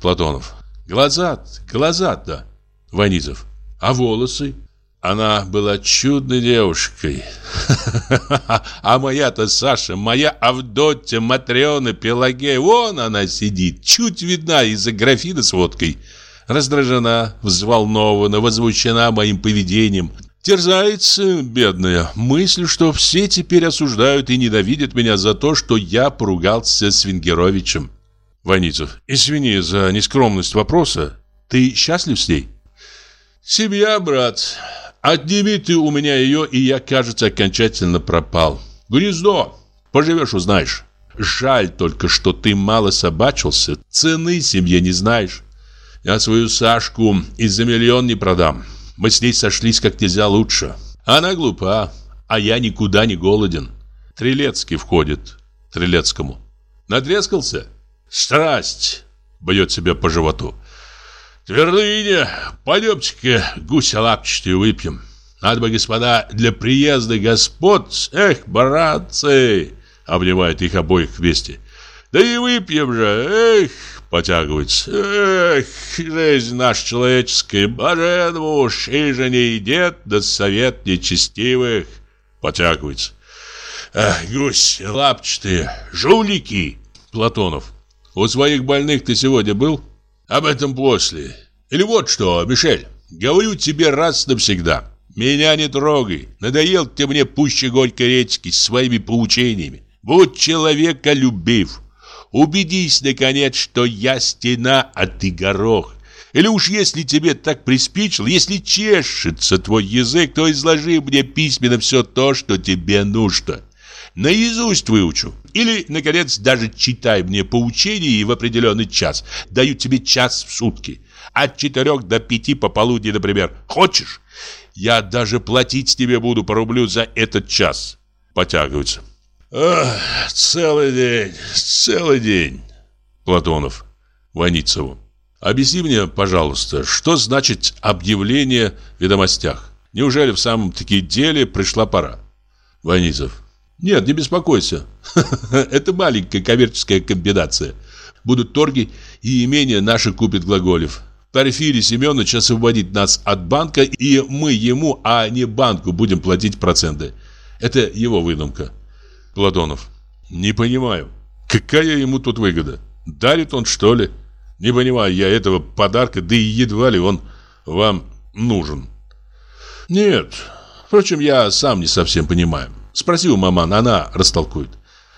Платонов. Глаза, глаза-то. Ванизов. А волосы? Она была чудной девушкой. *laughs* А моя-то Саша, моя Авдотья, Матрена, Пелагея, вон она сидит, чуть видна из-за графина с водкой. Раздражена, взволнована, возмущена моим поведением. Терзается, бедная, мыслью, что все теперь осуждают и ненавидят меня за то, что я поругался с Венгеровичем. Ваницев, извини за нескромность вопроса. Ты счастлив с ней? Семья, брат. Отними ты у меня ее, и я, кажется, окончательно пропал. Гнездо. Поживешь, узнаешь. Жаль только, что ты мало собачился, цены семье не знаешь. Я свою Сашку и за миллион не продам. Мы с ней сошлись как нельзя лучше. Она глупа, а я никуда не голоден. Трилецкий входит. Трилецкому. Натрескался? Страсть. Бьет себя по животу. Твердыня, пойдемте-ка гуся лапчатую выпьем. Надо бы, господа, для приезда господ, эх, братцы, обнимает их обоих вместе. Да и выпьем же, эх, потягивается. Эх, жизнь наша человеческая, блажен муж, и же не дед, да совет нечестивых, потягивается. Эх, гусь лапчатые, жулики, Платонов. У своих больных ты сегодня был? Об этом после. Или вот что, Мишель, говорю тебе раз навсегда. Меня не трогай. Надоел ты мне пуще горькой редьки с своими поучениями. Будь человеколюбив. Убедись, наконец, что я стена, а ты горох. Или уж если тебе так приспичило, если чешется твой язык, то изложи мне письменно все то, что тебе нужно. Наизусть выучу. Или, наконец, даже читай мне поучение в определенный час. Даю тебе час в сутки. От четырех до пяти пополудни, например. Хочешь? Я даже платить тебе буду по рублю за этот час. Потягиваются. Ах, целый день, целый день. Платонов. Ваницеву. Объясни мне, пожалуйста, что значит объявление в ведомостях? Неужели в самом-таки деле пришла пора? Ванизов. Нет, не беспокойся. *laughs* Это маленькая коммерческая комбинация. Будут торги, и имение наше купит Глаголев. Порфирий Семенович освободит нас от банка, и мы ему, а не банку, будем платить проценты. Это его выдумка. Платонов. Не понимаю, какая ему тут выгода? Дарит он, что ли? Не понимаю я этого подарка, да и едва ли он вам нужен. Нет, впрочем, я сам не совсем понимаю. Спроси у маман, она растолкует.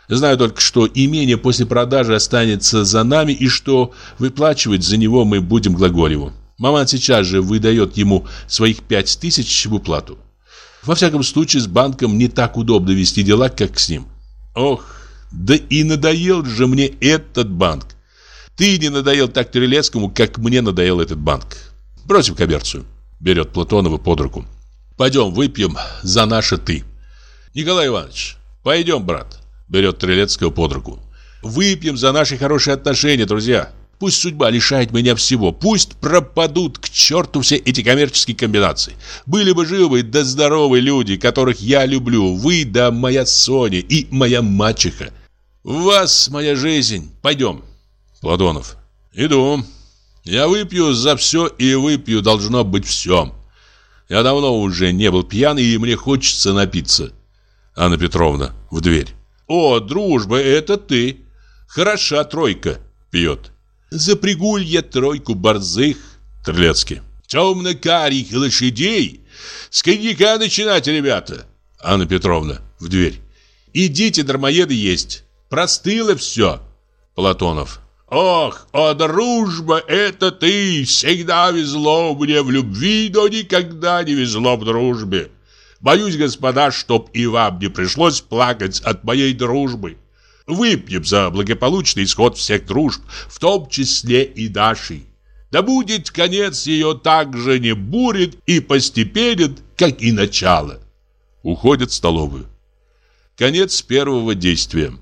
Знаю только, что имение после продажи останется за нами и что выплачивать за него мы будем Глаголеву. Маман сейчас же выдает ему своих пять тысяч в уплату. Во всяком случае, с банком не так удобно вести дела, как с ним. Ох, да и надоел же мне этот банк. Ты не надоел так Трелецкому, как мне надоел этот банк. Бросим коммерцию. Берет Платонова под руку. Пойдем выпьем за наше «ты». Николай Иванович, пойдем, брат берет Трелецкого под руку. «Выпьем за наши хорошие отношения, друзья. Пусть судьба лишает меня всего. Пусть пропадут к черту все эти коммерческие комбинации. Были бы живы да здоровые люди, которых я люблю. Вы да моя Соня и моя мачеха. Вас моя жизнь. Пойдем». Платонов. «Иду. Я выпью за все и выпью должно быть все. Я давно уже не был пьян и мне хочется напиться». Анна Петровна в дверь. «О, дружба, это ты! Хороша тройка!» — пьет. «Запрягуль я тройку борзых!» — Терлецкий. «Темно-карих лошадей! С коньяка начинать, ребята!» Анна Петровна в дверь. «Идите, дармоеды есть! Простыло все!» Платонов. «Ох, о, дружба, это ты! Всегда везло мне в любви, но никогда не везло в дружбе!» Боюсь, господа, чтоб и вам не пришлось плакать от моей дружбы. Выпьем за благополучный исход всех дружб, в том числе и нашей. Да будет конец ее так же не бурит и постепенен, как и начало. Уходят в столовую. Конец первого действия.